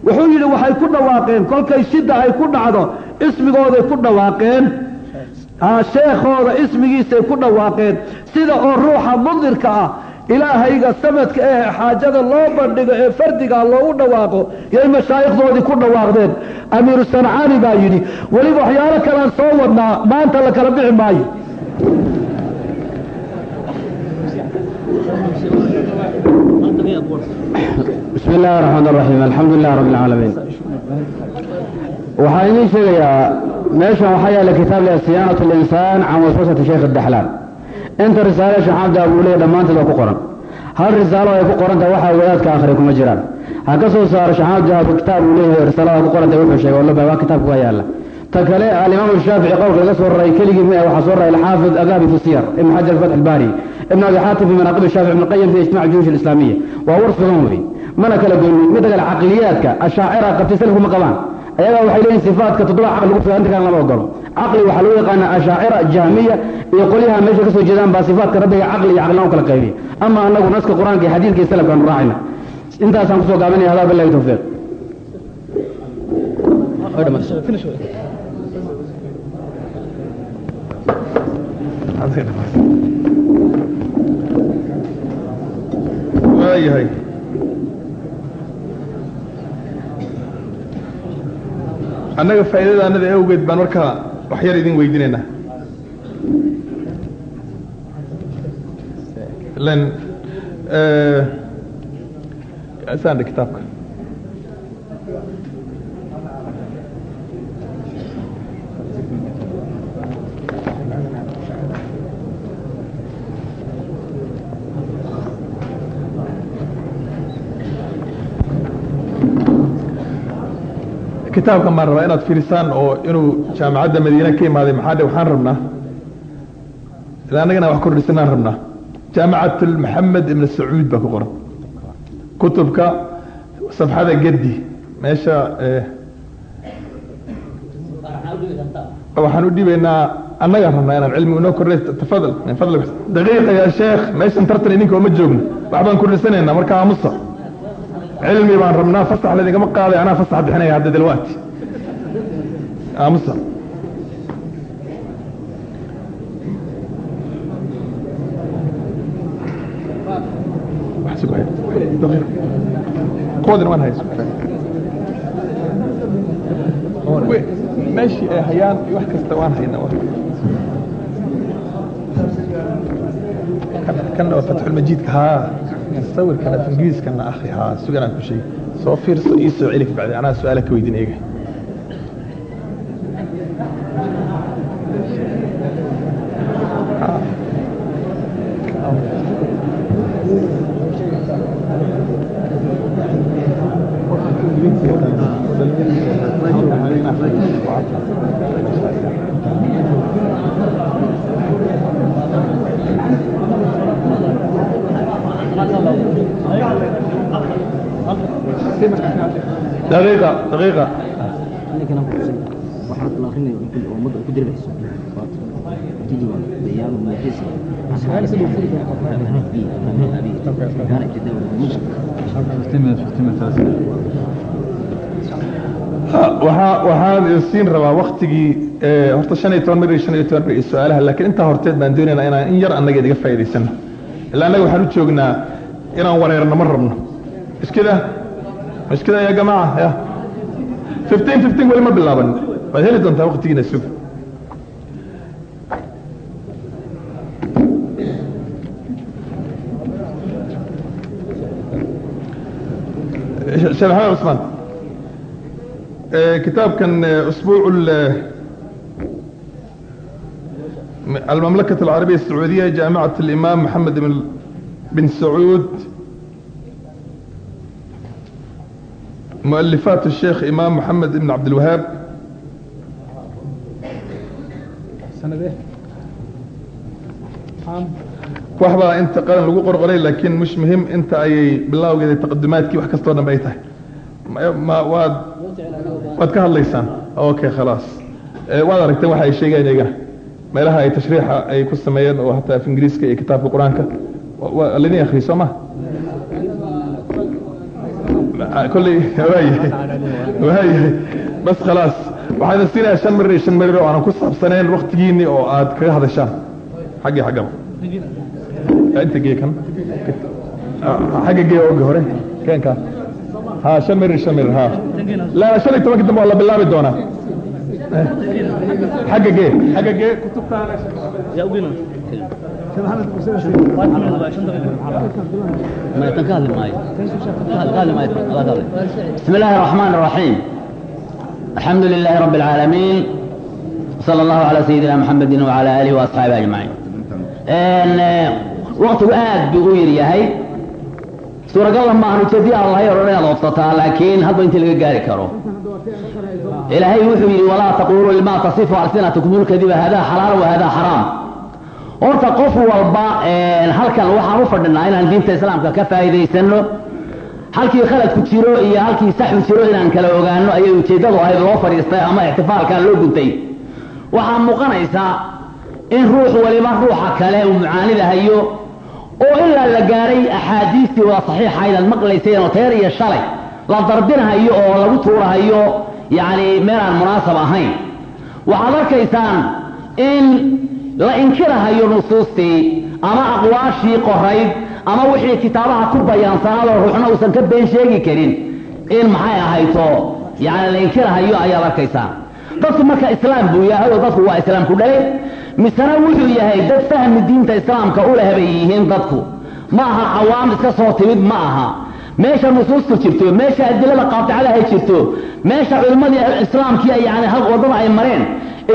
wuxuu yidhi waxay ku dhawaaqeen kolkay shida ay ku dhacdo ismigooday ku dhawaaqeen sheekhooda ismigiisay ku dhawaaqeen sida oo ruuxa mudirka ah ilaahayga samadka ee xaajada loo bandhigo ee fardigaa loogu dhawaaqo yay mashaayikhdoodii ku dhawaaqdeen amiiru sancaani baa yidhi weliba waxyaalo kalean soo wadnaa maanta la kala bixi maayo bismi illaahi raxmaan raxiim alxamdu lilah rabbi alcaalamiin waxaa idiin sheegayaa meeshan waxaa yaalla kitaab leh siyaanat alinsaan can waswasati sheekh daxlaan inta risaale sheekh cabdi abuuleya dhammaanteed waa ku qoran. Hal risaalo ay ku qorantaha waxaa wadaadka akhri kuma jiraan. Ha ka soo saaro sheekh cabdi kitaab uu leeyahay risaalada ku qoranta wuxuu sheegay waa kitaabku waa yaalla ta kale alimaam shaafici qowlka laga soo raray keligii mi waxaa soo raray alxaafid adahabi fi ibn xajar fatx albaari ibn abi xaatim fi shaafici ibn qayim fi ijmac juyush alislaamiya waa war sugan wey mana kala goynin midda kale caqliyaadka ashaacira qabtay salafku ma qabaan. Ayagaa waxay leeyihiin sifaatka toddoba caqli lagu figa inta lama ogolo caqli waxaa lagu yaqaana ashaacira jahmiya iyo qolyaha meesha ka soo jeedaan baa sifaatka rabbiga caqli iyo caqlina u kala qaybiya ama anagu naska qur'aanka iyo xadiidka iyo salafkaanu raacayna. Intaasaan ku soo gaabanaya hadaa billahi tawfiiq waayahay. Annaga faa'iidada annada awgeed baan markaa wax yar idin weydiinaynaa len saandhe kitaabka kitaabkan baan rabaa inaad fiirisaan oo inuu jaamacadda madiine ka imaaday maxaa dhe waxaan rabnaa annagana wax kordhisanaan rabnaa. Jaamacat maxamed ibn sacuud baa ku qoran. Kutubka safxada gedi meesha waxaan u dhibaynaa annagaan rabnaa inaan cilmi inoo kordhay tafadal min fadlik daqiiqa yaa sheekh meeshan tartan idinka oo ma joogno. Wax baan kordhisanaynaa marka aamusa cilmi baan rabnaa fasax laydingama qaaday anaa fasax bixinaya hadda dalwaati aamusa kuwadina waan hayso meeshii ay hayaan iyo wax kasta waan haynaa kan waa fatxulmajiidka haa sawirkan af ingiriiskana akhi haa suganaan ku sheegay soo fiirso ii soo celi kabacdi anaa su'aala ka weydin eega دقيقة أنا كلام خصوصي وحرات الله خلنا ومضى كدر بحسه تجي بيان ومحسن أنا سبب فيه أنا أبي أنا أبي أنا أبتدى ختمت ختمت هذا waxaan isiin rabaa waktigii horta shan iyo toban mar iyo shan iyo toban mar iyo su-aalaha laakiin intaa horteed baan doonaynaa inaan in yar annaga idiga faa'iidaysano ila annaga waxaan u joognaa inaan wareerno ma rabno iskida iskida ya jamaaca ya 15 15 ولا ما bilaaban waad heli doontaa waqtigiina sug الله عثمان كتاب كان أسبوع المملكة العربية السعودية جامعة الإمام محمد بن سعود مؤلفات الشيخ إمام محمد بن عبد الوهاب سنة waxbaa inta qalan lagu qorqoray laakiin mush muhim inta ayay bilowgeeda taqadumaadkii wax kastoo dhan bay tahay ma waad waad ka hadlaysaan okay khalaas waad aragteen waxa ay sheegeen iyagana meelaha ay tashriixa ay ku sameeyeen oo hataa af ingiriiska iyo kitaabka qur-aanka laydin akhriyo soo ma kolley waayahay bas khalaas. Waxaan siinayaa shan marir iyo shan marir oo aanan ku saabsanayn waktigiinii oo aad kaga hadashaan. Xaggii xaggaba inta gee kan. Xagga gee oga hore. Keenka. Ha shan mirir shan mirir ha. La shan iyo tobanka dambe waa la bilaabi doonaa. Xagga gee xagga gee kutubtaana بسم الله الرحمن الرحيم. الحمد لله رب العالمين صلى الله على سيدنا محمد وعلى آله وأصحابه أجمعين. إن وقت قاعد بغير يا هي سورة الله ما نبتدي الله يرونا لقطة لكن هذا انت اللي قاعد كرو إلهي وحي ولا تقولوا لما تصفوا ألسنتكم الكذب هذا حلال وهذا حرام. Horta qof walba halkan waxaan u fadhinaa inaan diinta islaamka ka faa'iidaysano. Halkii khaladku jiro iyo halkii saxu jiro inaan kala ogaano ayay ujeeddadu ahayd loo fadhiistay ama ixtifaalkan loo guntay waxaa muuqanaysaa in ruux waliba ruuxa kale uu mucaanida hayo oo ilaa la gaaray axaadiistii wada saxiixa inaad maqlayseen oo teer iyo shalay la darbinahayo oo lagu tuurahayo yacni meelaan munaasab ahayn. Waxaad arkaysaan in la inkirahayo nusuustii ama aqwaashii qorayd ama wixii kitaabaha ku bayaansanadoo ruuxna uusan ka been sheegi karin. In maxay ahayto? Yani la inkirahayo ayaad arkaysaa. Dadku marka islaam buu yahay oo dadku waa islaamku dhalay. Misena wuxuu yahay dad fahmi diinta islaamka u leh bay yihiin dadku. Ma aha cawaam iska soo timid ma aha. Meesha nusuustu jirto meesha adilada qaadicadahay jirto meesha culimmadii islaamkii yani waddada ay mareen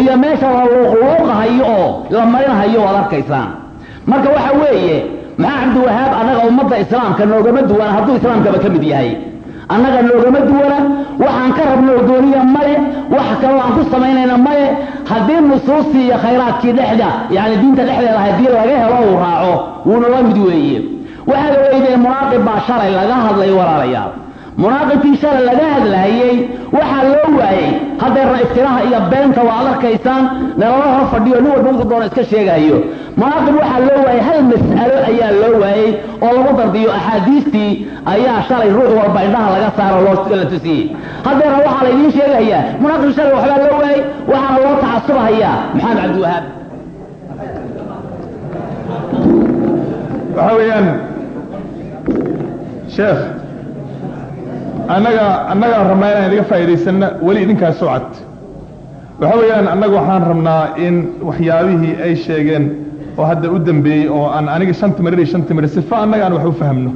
iyo meesha la luuqluuqahayo oo la marinahayo waad arkaysaan marka waxa weeye maxaa cabdiwahaab annaga ummadda islaamka noogama duwana hadduu islaamkaba ka mid yahay. Annaga noogama duwana waxaan ka rabnoo gooniya male wax kaloo aan ku samaynayna male. Haddii nusuustii iyo khayraadkii dhexda yani diinta dhexdeeda haddii laga helo uu raaco wuunala mid weeye. Waxaa la weydee munaaqib baa shalay laga hadlay walaalayaal munaaqibkii shalay laga hadlaayey waxaa loo waayey haddeerna iftiraha iyo beenta waad arkaysaan nalala hor fadhiyo nin walba wuxuu doona iska sheegayo munaaqib waxaa loo waayey hal mas'alo ayaa loo waayey oo lagu dardiyo axaadiistii ayaa shalay ruux walba indhaha laga saaro loo la tusiyey. Haddeerna waxaa laydiin sheegayaa munaaqib shalay waxbaa loo waayey waxaana loo tacasubahayaa maxamed cabdiwahaab waxa weeyaan sheekh annaga annagaa rabnaa inaan idiga faa'iidaysanna weli idinkaa soo cad. Waxa weeyaan annaga waxaan rabnaa in waxyaabihii ay sheegeen oo hadda u dambeeyey oo aan aniga shanta marir iyo shanta marir sifa annaga aan wax u fahamno.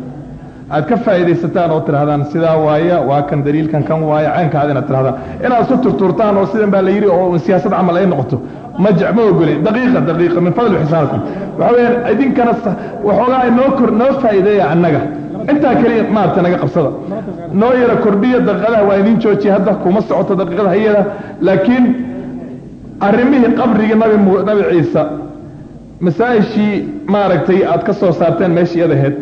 Aad ka faa'iidaysataan oo tidhahdaan sidaa waaya waa kan daliilkan kan waaya caynkaad inaad tidhahdaan inaad isu turturtaan oo sidan baa la yidhi oo siyaasad camal ay noqoto. Ma ogole. Daqiiqa daqiiqa min fadli xisaanakum waxa weeyaan idinkana waxoogaa noo kor noo faa'iideeya annaga intaa keliya maarata naga qabsada. Noo yara kordhiya daqiiqadaha waa idiin joojiya hadda kuma socoto daqiiqada hayada laakiin arrimihii qabrigii nabi nabi ciisa masaa-ishii maaragtay aad ka soo saarteen meeshii iyada ahayd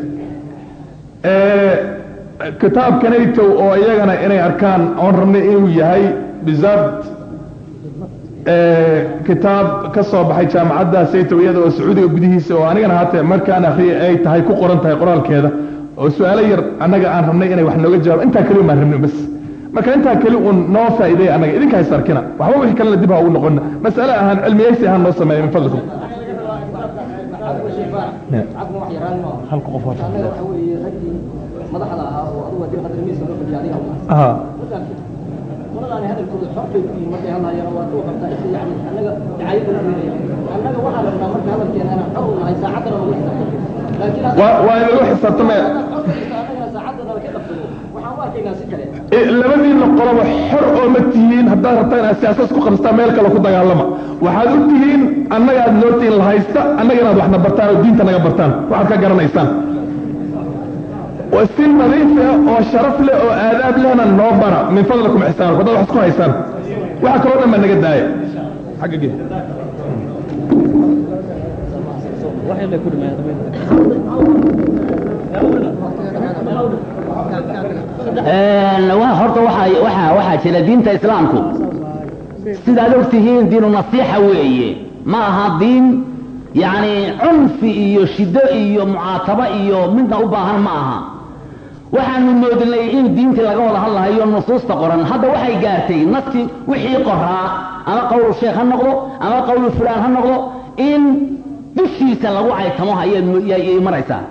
kitaabkanaytow oo iyagana inay arkaan oon rabnay inuu yahay bizabt kitaab ka soo baxay jaamacadda saytow iyada oo sacuudiga gudihiisa oo anigana haatee markaan akriyay ay tahay ku qoran tahay qoraalkeeda oo su'aalo yar annaga aan rabnay inay wax nooga jawaab intaa keli maan rabnay bas. Marka intaa keli uun noo faa'iideeya annaga idinka hays arkina waxba wixii kalena dib ha ugu noqonna. Mas'ale ahaan cilmiyaysi ahaan noo sameeya min fadlikum. Halka qof madaxda ahaa oo adugu haddii qadar miiska loo fadhiya adiga aha. Qoladaani hadalkooda xortay ku yihiin markay hadlayaan waa duu qabtaa isa yani annaga dacayada la weynaya annaga waxaan rabnaa marka hadalkeena inaan xor u nahay saacaddana lagu xisaabtamo laakiin waa waa in lagu xisaabtamaya annagana saacaddana laka qabsado waxaan u arkaynaa si kale labadiina qoloba xor oo ma tihiin haddaad rabtaan inaad siyaasad ku qabsataan meel kale ku dagaalama. Waxaad u tihiin annaga aad noo tihiin lahaysta annaga inaad waxna bartaan oo diinta naga bartaan. Waxaad ka garanaysaan. Si nadiif ah oo sharaf leh oo aadaab lehna noo bara. Min fadlikum ixsaanakum haddaad wax isku haysaan waxa kaloo dhan baa naga daaya xagga gee horta waxaa waxaa jira diinta islaamku. Sidaad ogtihiin diinu nasiixa weeye. Ma aha diin yacni cunfi iyo shiddo iyo mucaatabo iyo midna u baahan ma aha. Waxaanu moodnay in diintii laga wada hadlahayo nusuusta qoran. Hadda waxay gaartay naskii wixii qoraa ama qowlu sheekh ha noqdo ama qowlu fulaan ha noqdo in dushiisa lagu caytamo ayay maraysaa.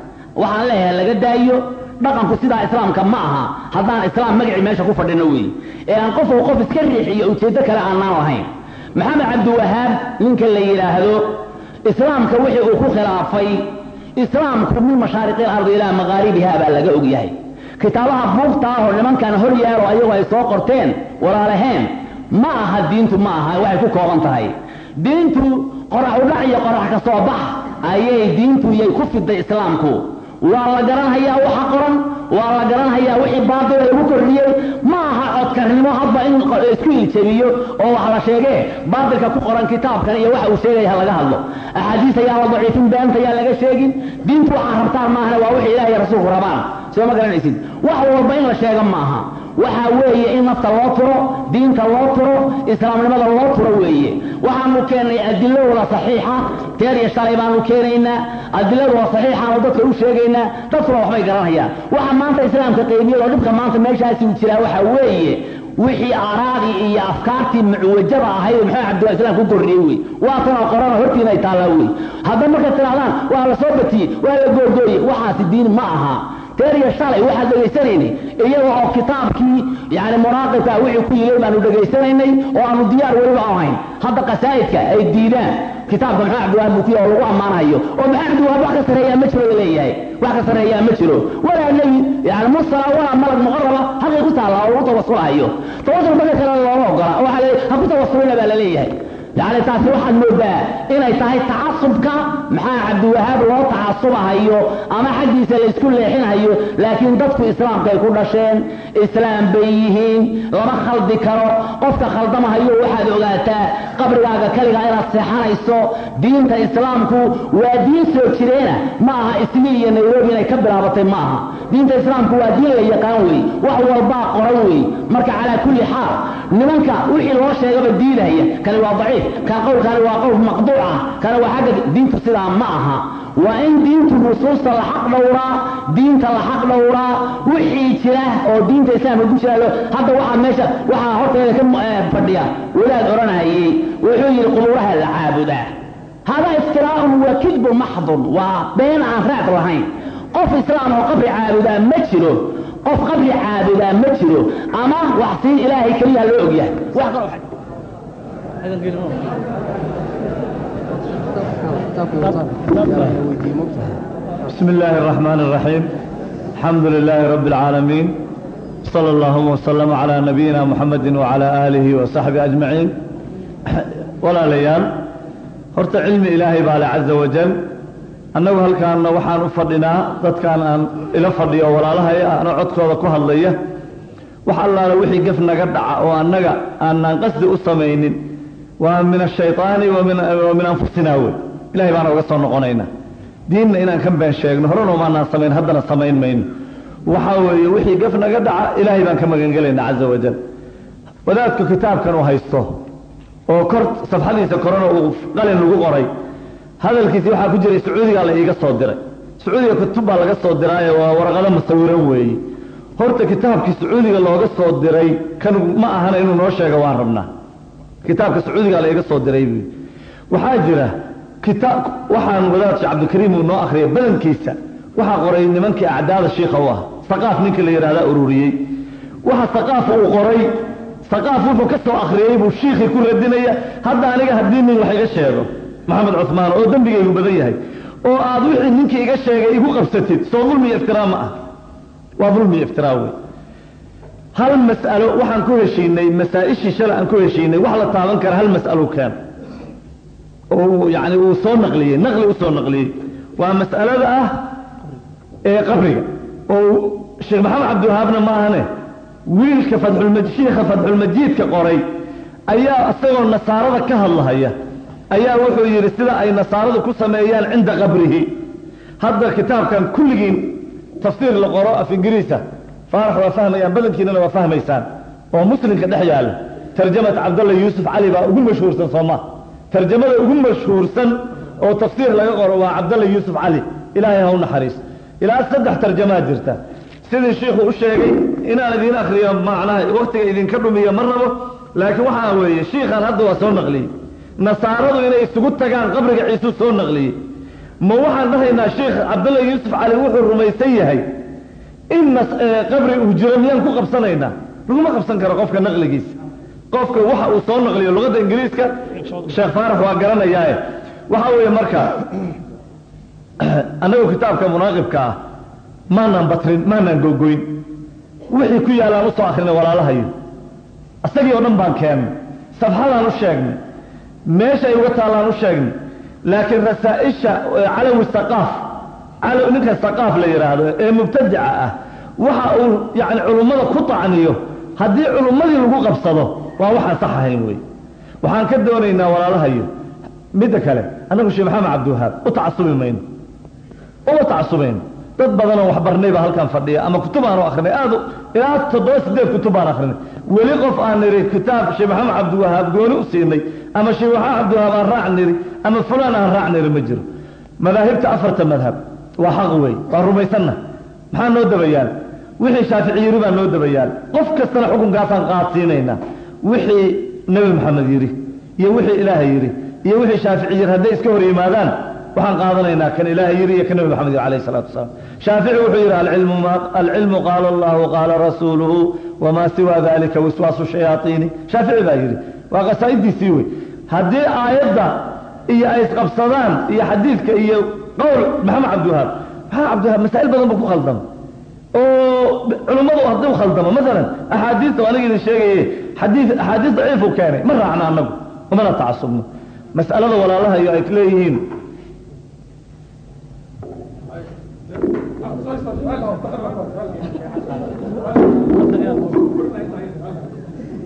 Waxaan leeyahay laga daayo dhaqanku sidaa islaamka ma aha haddaan islaam magacii meesha ku fadhino weeye ee aan qofku qof iska riixiyo ujeeddo kale aanaan lahayn. Maxamed cabdiwahaab ninka la yidhaahdo islaamka wixii uu ku khilaafay islaamku min mashaariqi alardi ilaa maqaaribiha baa laga og yahay. Kitaabaha buugta ahoo nimankan hor yaalo ayagu ay soo qorteen walaalaheen ma aha diintu ma aha waxay ku kooban tahay diintu qorax udhac iyo qorax ka soo bax ayay diintu yay ku fiday islaamku. Waa la garanhayaa waxa qoran waa la garanhayaa wixii baatil lagu kordhiyey. Ma aha codkarnimo hadba in isku iljabiyo oo wax la sheegee baatilka ku qoran kitaabkan iyo waxa uu sheegaya ha laga hadlo. Axaadiis ayaa la daciifin beenta ayaa laga sheegin. Diintu waxaa rabtaan maahana waa wixii ilaah rasuulku rabaan soo ma garanaysid. Wax walba in la sheego ma aha waxa weeye in nafta loo turo diinta loo turo islaamnimada loo turo weeye. Waxaanu keennay adilladooda saxiixa teer iyo shalay baanu keenaynaa. Adiladooda saxiixaanu dadka u sheegaynaa. Dadkuna waxbay garanayaan. Waxa maanta islaamka qaybiyadoo dhibka maanta meeshaasi uu jiraa waxa weeye wixii aaraadii iyo afkaartii mucwajada ahayd maxamed cabdillah islaam ku korriyey wey waa tanoo qorana hortiina ay taallaa wey hadda markaad tidhahdaan waa la soo batiyey waa la goorgooyey waxaasi diin ma aha teer iyo shalay waxaad dhegaysanayna iyaga oo kitaabkii yani munaaqibka wixii ku yilay baanu dhegaysanaynay oo aanu diyaar weliba ahayn. Hadda qasaa'idka ay diidaan kitaabka maxamed cabdiwahaab bukiya oo lagu ammaanayo. Oo maxamed cabdiwahaab wax ka sarreeyaa ma jiro leeyahay. Wax ka sarreeyaa ma jiro. Walaa nebi yani mursala walaa malag muqaraba halkay ku taalla oo lagu tawasulahayo tawasul baga kale looma ogola waxaa la ha ku tawasulina baa la leeyahay yani taasi waxaad moodaa inay tahay tacasubka maxaa cabdiwahaab loo tacasubahayo ama xaggiisa laysku leexinahayo laakiin dadku islaamka ay ku dhasheen. Islaam bay yihiin lama khaldi karo. Qofka khaldamahayo waxaad ogaataa qabrigaaga kaligaa inaad seexanayso. Diinta islaamku waa diin soo jireena. Ma aha isniil iyo nairobi inay ka bilaabatay ma aha. Diinta islaamku waa diin la yaqaan wey wax walbaa qoran wey marka calaa kulli xaal nimanka wixii loo sheegaba diidahaya kani waa daciif kan qowlkani waa qowl maqduuc ah. Kana waa xagga diintu sidaa ma aha. Waa in diintu nusuusta la xaq dhowraa diinta la xaq dhowraa wixii jira oo diinta islaamka ku jira hadda waxaa meesha waxaa horteeda ka fadhiya. Wadaad odhanayay wuxuu yidhi qubuuraha la caabudaa. Hada iftiraa'un wa kidbu maxdun. Waa been aan raad lahayn. Qof islaam oo qabri caabudaa ma jiro. Qof qabri caabudaa ma jiro. Ama wax sii ilaahay keliya loo ogyahay wax kaloo بسم الله الرحمن الرحيم الحمد لله رب العالمين صلى الله وسلم على نبينا محمد وعلى آله وصحبه أجمعين ولا ليال هرت علم إلهي بالله عز وجل annagu halkaanna waxaan u fadhinaa dadkaan aan ila fadhiyo walaalahay ana codkooda ku hadlaya wax allaala wixii gef naga dhaca oo annaga aanaan qasdi u samaynin waa min ashayطaani wa min anfusinaa wey ilahay baana uga soo noqonaynaa diinna inaan kan been sheegno horena maanaan samayn haddana samayn mayno. Waxaa weeye wixii gef naga dhaca ilaahay baan ka magangelayna caza wajal wadaadku kitaabkan uu haysto oo kor safxadiisa korona uu qalin lagu qoray. Hadalkiisi waxaa ku jiray sacuudigaa la iiga soo diray. Sacuudiga kutub baa laga soo diraaye waa warqado musawiran weeye. Horta kitaabkii sacuudiga looga soo diray kan ma ahana inuu noo sheego waan rabnaa kitaabka sacuudigaa la iiga soo diray. Buu waxaa jira kitaab waxaan wadaad sheekh cabdikariim uu noo akhriyay badankiisa. Waxaa qoray nimankii acdaada shiikha u ah. Saqaaf ninka la yidhahdaa ururiyey. Waxa saqaaf uu qoray saqaaf wuxuu ka soo akhriyey buu shiikhii ku radinaya hadda aniga haddii nin wax iga sheego maxamed cusmaan oo dembigaygu badan yahay oo aad wixii ninkii iga sheegay igu qabsatid soo dulmi iyo iftiraa ma ah. Waa dulmi iyo iftiraa wey hal mas'alo waxaan ku heshiinay masaa-ishii shalay aan ku heshiinay wax la taaban kara hal mas'alo keen. Oo yani uu soo naqliyey naqli u naqliyey. Waa mas'alada ah ee qabriga. Oo sheekh maxamed cabdiwahaabna ma ahane wiilka fadxulmaj shiikha fadxulmajiidka qoray ayaa isagoo nasaarada ka hadlahaya. Ayaa wuxuu yidhi sida ay nasaaradu ku sameeyaan cinda qabrihi. Hadda kitaabkan kulligiin tafsiir la qoro af ingiriisa faarax waa fahmayaan badankiinana waa fahmaysaan. Oo muslimka dhex yaalla tarjamata cabdalla yuusuf cali baa ugu mashhuursan sooma tarjamada ugu mashhuursan oo tafsiir laga qoro waa cabdalla yuusuf cali ilaahay ha u naxariis. Ilaa saddex tarjamaa jirta. Sidii shiikhu u sheegay inaan idiin akriyo macnaha waktiga idinka dhumiyo ma rabo. Laakiin waxaa weeye shiikhan hadda waa soo naqliyey. Nasaaradu inay isugu tagaan qabriga ciisuu soo naqliyey. Ma waxaan dhahaynaa sheikh cabdulla yuusuf cali wuxuu rumaysan yahay in mas qabri uu jiro miyaan ku qabsanaynaa? Laguma qabsan karo qofka naqligiisa qofka waxa uu soo naqliyo luqadda ingiriiska sheekh faarax waa garanayaae waxa weeye marka annagu kitaabka munaaqibka ah maanaan batrin maanaan gogoyn. Wixii ku yaallaan u soo akrinay walaalahayo isagii oo dhan baan keennay safxadaan u sheegnay. Meesha ay uga taallaan u sheegnay. Laakiin rasaa'isha calawi saqaaf calaw ninka saqaaf la yidhaahdo ee mubtadica ah waxa uu yani culummada ku tacniyo haddii culummadii lagu qabsado waa waxaan sax ahayn wey waxaan ka doonaynaa walaalahayo midda kale annagu sheekh maxamed cabdiwahaab u tacasubi mayno. Uma tacasubayno dad badanoo waxbarnay baa halkan fadhiya ama kutub aanu akrinay aad ilaa toddoba sideed kutub baan akrinay weli qof aan nidhi kitaab sheekh maxamed cabdiwahaab gooni u siinay ama sheekh maxamed cabdiwahaab aan raac nidhi ama fulaan aan raac nidhi ma jiro. Madaahibta afarta madhab waa xaq wey waa rumaysanna. Maxaa noo dabayaal wixii shaafici yiri baa noo dabayaal qof kastana xukunkaasaan qaadsiinaynaa wixii nebi maxamed yidhi iyo wixii ilaahay yidhi iyo wixii shaafici yiri hadday iska hor yimaadaan waxaan qaadanaynaa kan ilaahay yidhi iyo kan nebi maxamed yiri alayhi salatu wasalaam wuxuu yidhi alcilmu qaala allahu qaala rasuuluhu wamaa siwa dalika wiswaasu shayaaiini shaafici baa yidhi waa qasaa'idiisii wey haddii aayadda iyo ay isqabsadaan iyo xadiidka iyo qowl maxamed cabdiwahaab maxamed cabdiwahaab masaa'il badan buu ku khaldama oo culummadu hadduu khaldamo maalan axaadiista aniga idin sheegaye xadii axaadiis daciifuu keenay ma raacna annagu umana tacasubno. Mas'alada walaalaha iyo ay leeyihiin.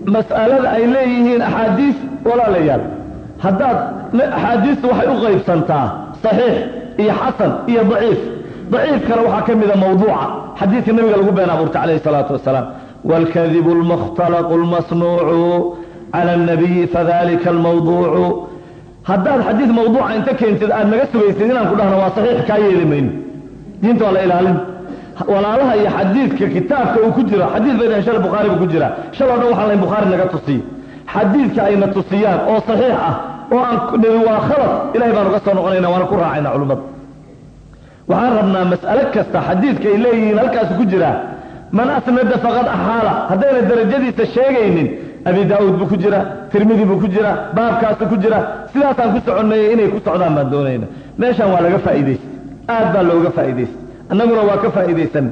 Mas'alada ay leeyihiin axaadiis walaalayaal. Haddaad axaadiistu waxay u qaybsantaa saxiix iyo xasan iyo daciif daciifkana waxaa ka mida mawduuca xadiidka nabiga lagu been abuurtay calayhi salaatu wasalaam wاlkadibu اlmukhtalaqu اlmasnuucu cala الnabiyi fadalika almawduucu haddaad xadiid mawduuca inta keentid aad naga sugaysid inaan ku dhahno waa saxiix kaa yeeli mayno diinta waa la ilaalin walaalaha iyo xadiidka kitaabka uu ku jiro xadiid bay dhahen shal bukhaari buu ku jira shal oo dhan waxaan lahayn bukhaari naga tusiyo xadiidka ayna tusiyaan oo saxiix ah oo aan waa khalad. Ilahay baan uga soo noqonayna waana ku raacayna culimmada waxaan rabnaa mas'alo kasta xadiidka ay leeyihiin halkaasu ku jiraa man asnada faqad axaala. Haddayna darajadiisa sheegaynin. Abi daa'uud buu ku jira tirmidi buu ku jira baabkaasu ku jira. Sidaasaan ku soconnay inay ku socdaan baan doonayna meeshaan waa laga faa'iidaysta aad baa looga faa'iidaysta annaguna waa ka faa'iidaysan.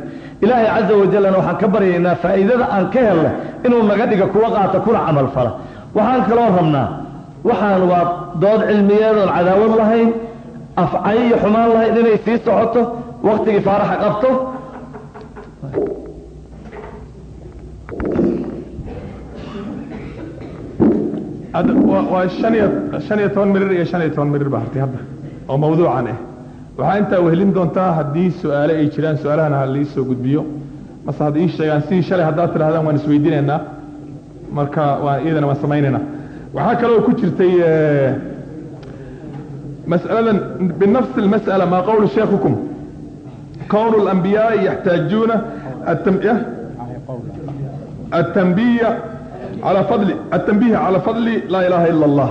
Ilaahay caza wajalna waxaan ka baryaynaa faa'iidada aan ka helna inuu naga dhiga kuwa qaata kuna camal fala. Waxaan kaloo rabnaa waxaan waa dood cilmiyeed oon cadaawad lahayn afcay iyo xumaan lahayn inay sii socoto waktigii faaraxa qabto. Waa shan iyo toban mirir iyo shan iyo toban mirir baa hartay hadda oo mawduucan ah waxaa intaa wehelin doontaa haddii su'aale ay jiraan su'aalahana ha lii soo gudbiyo. Mase had ii sheegaan sidii shalay haddaad tidhahdaan waan isweydiinaynaa marka waan iyadana waan samaynaynaa waxaa kaloo ku jirtay mas'aladan binafsi اlmas'ala maa qowlu sheekukum كون الأنبياء يحتاجون التنبيه التنبيه على فضل التنبيه على فضل لا إله إلا الله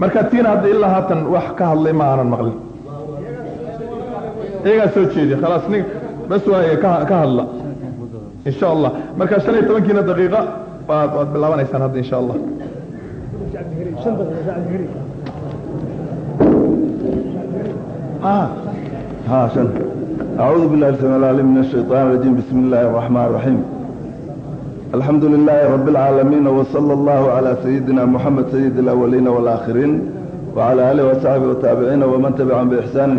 مركاتين هذا إلا هاتن وحكى الله ما أنا المغلب إيجا سوتشيدي خلاص نك بس وهي كهلا إن شاء الله مركز شنو تمكن دقيقة بالله وانا يسان هذا إن شاء الله آه ها شن أعوذ بالله السميع العليم من الشيطان الرجيم بسم الله الرحمن الرحيم الحمد لله رب العالمين وصلى الله على سيدنا محمد سيد الأولين والآخرين وعلى آله وصحبه والتابعين ومن تبعهم بإحسان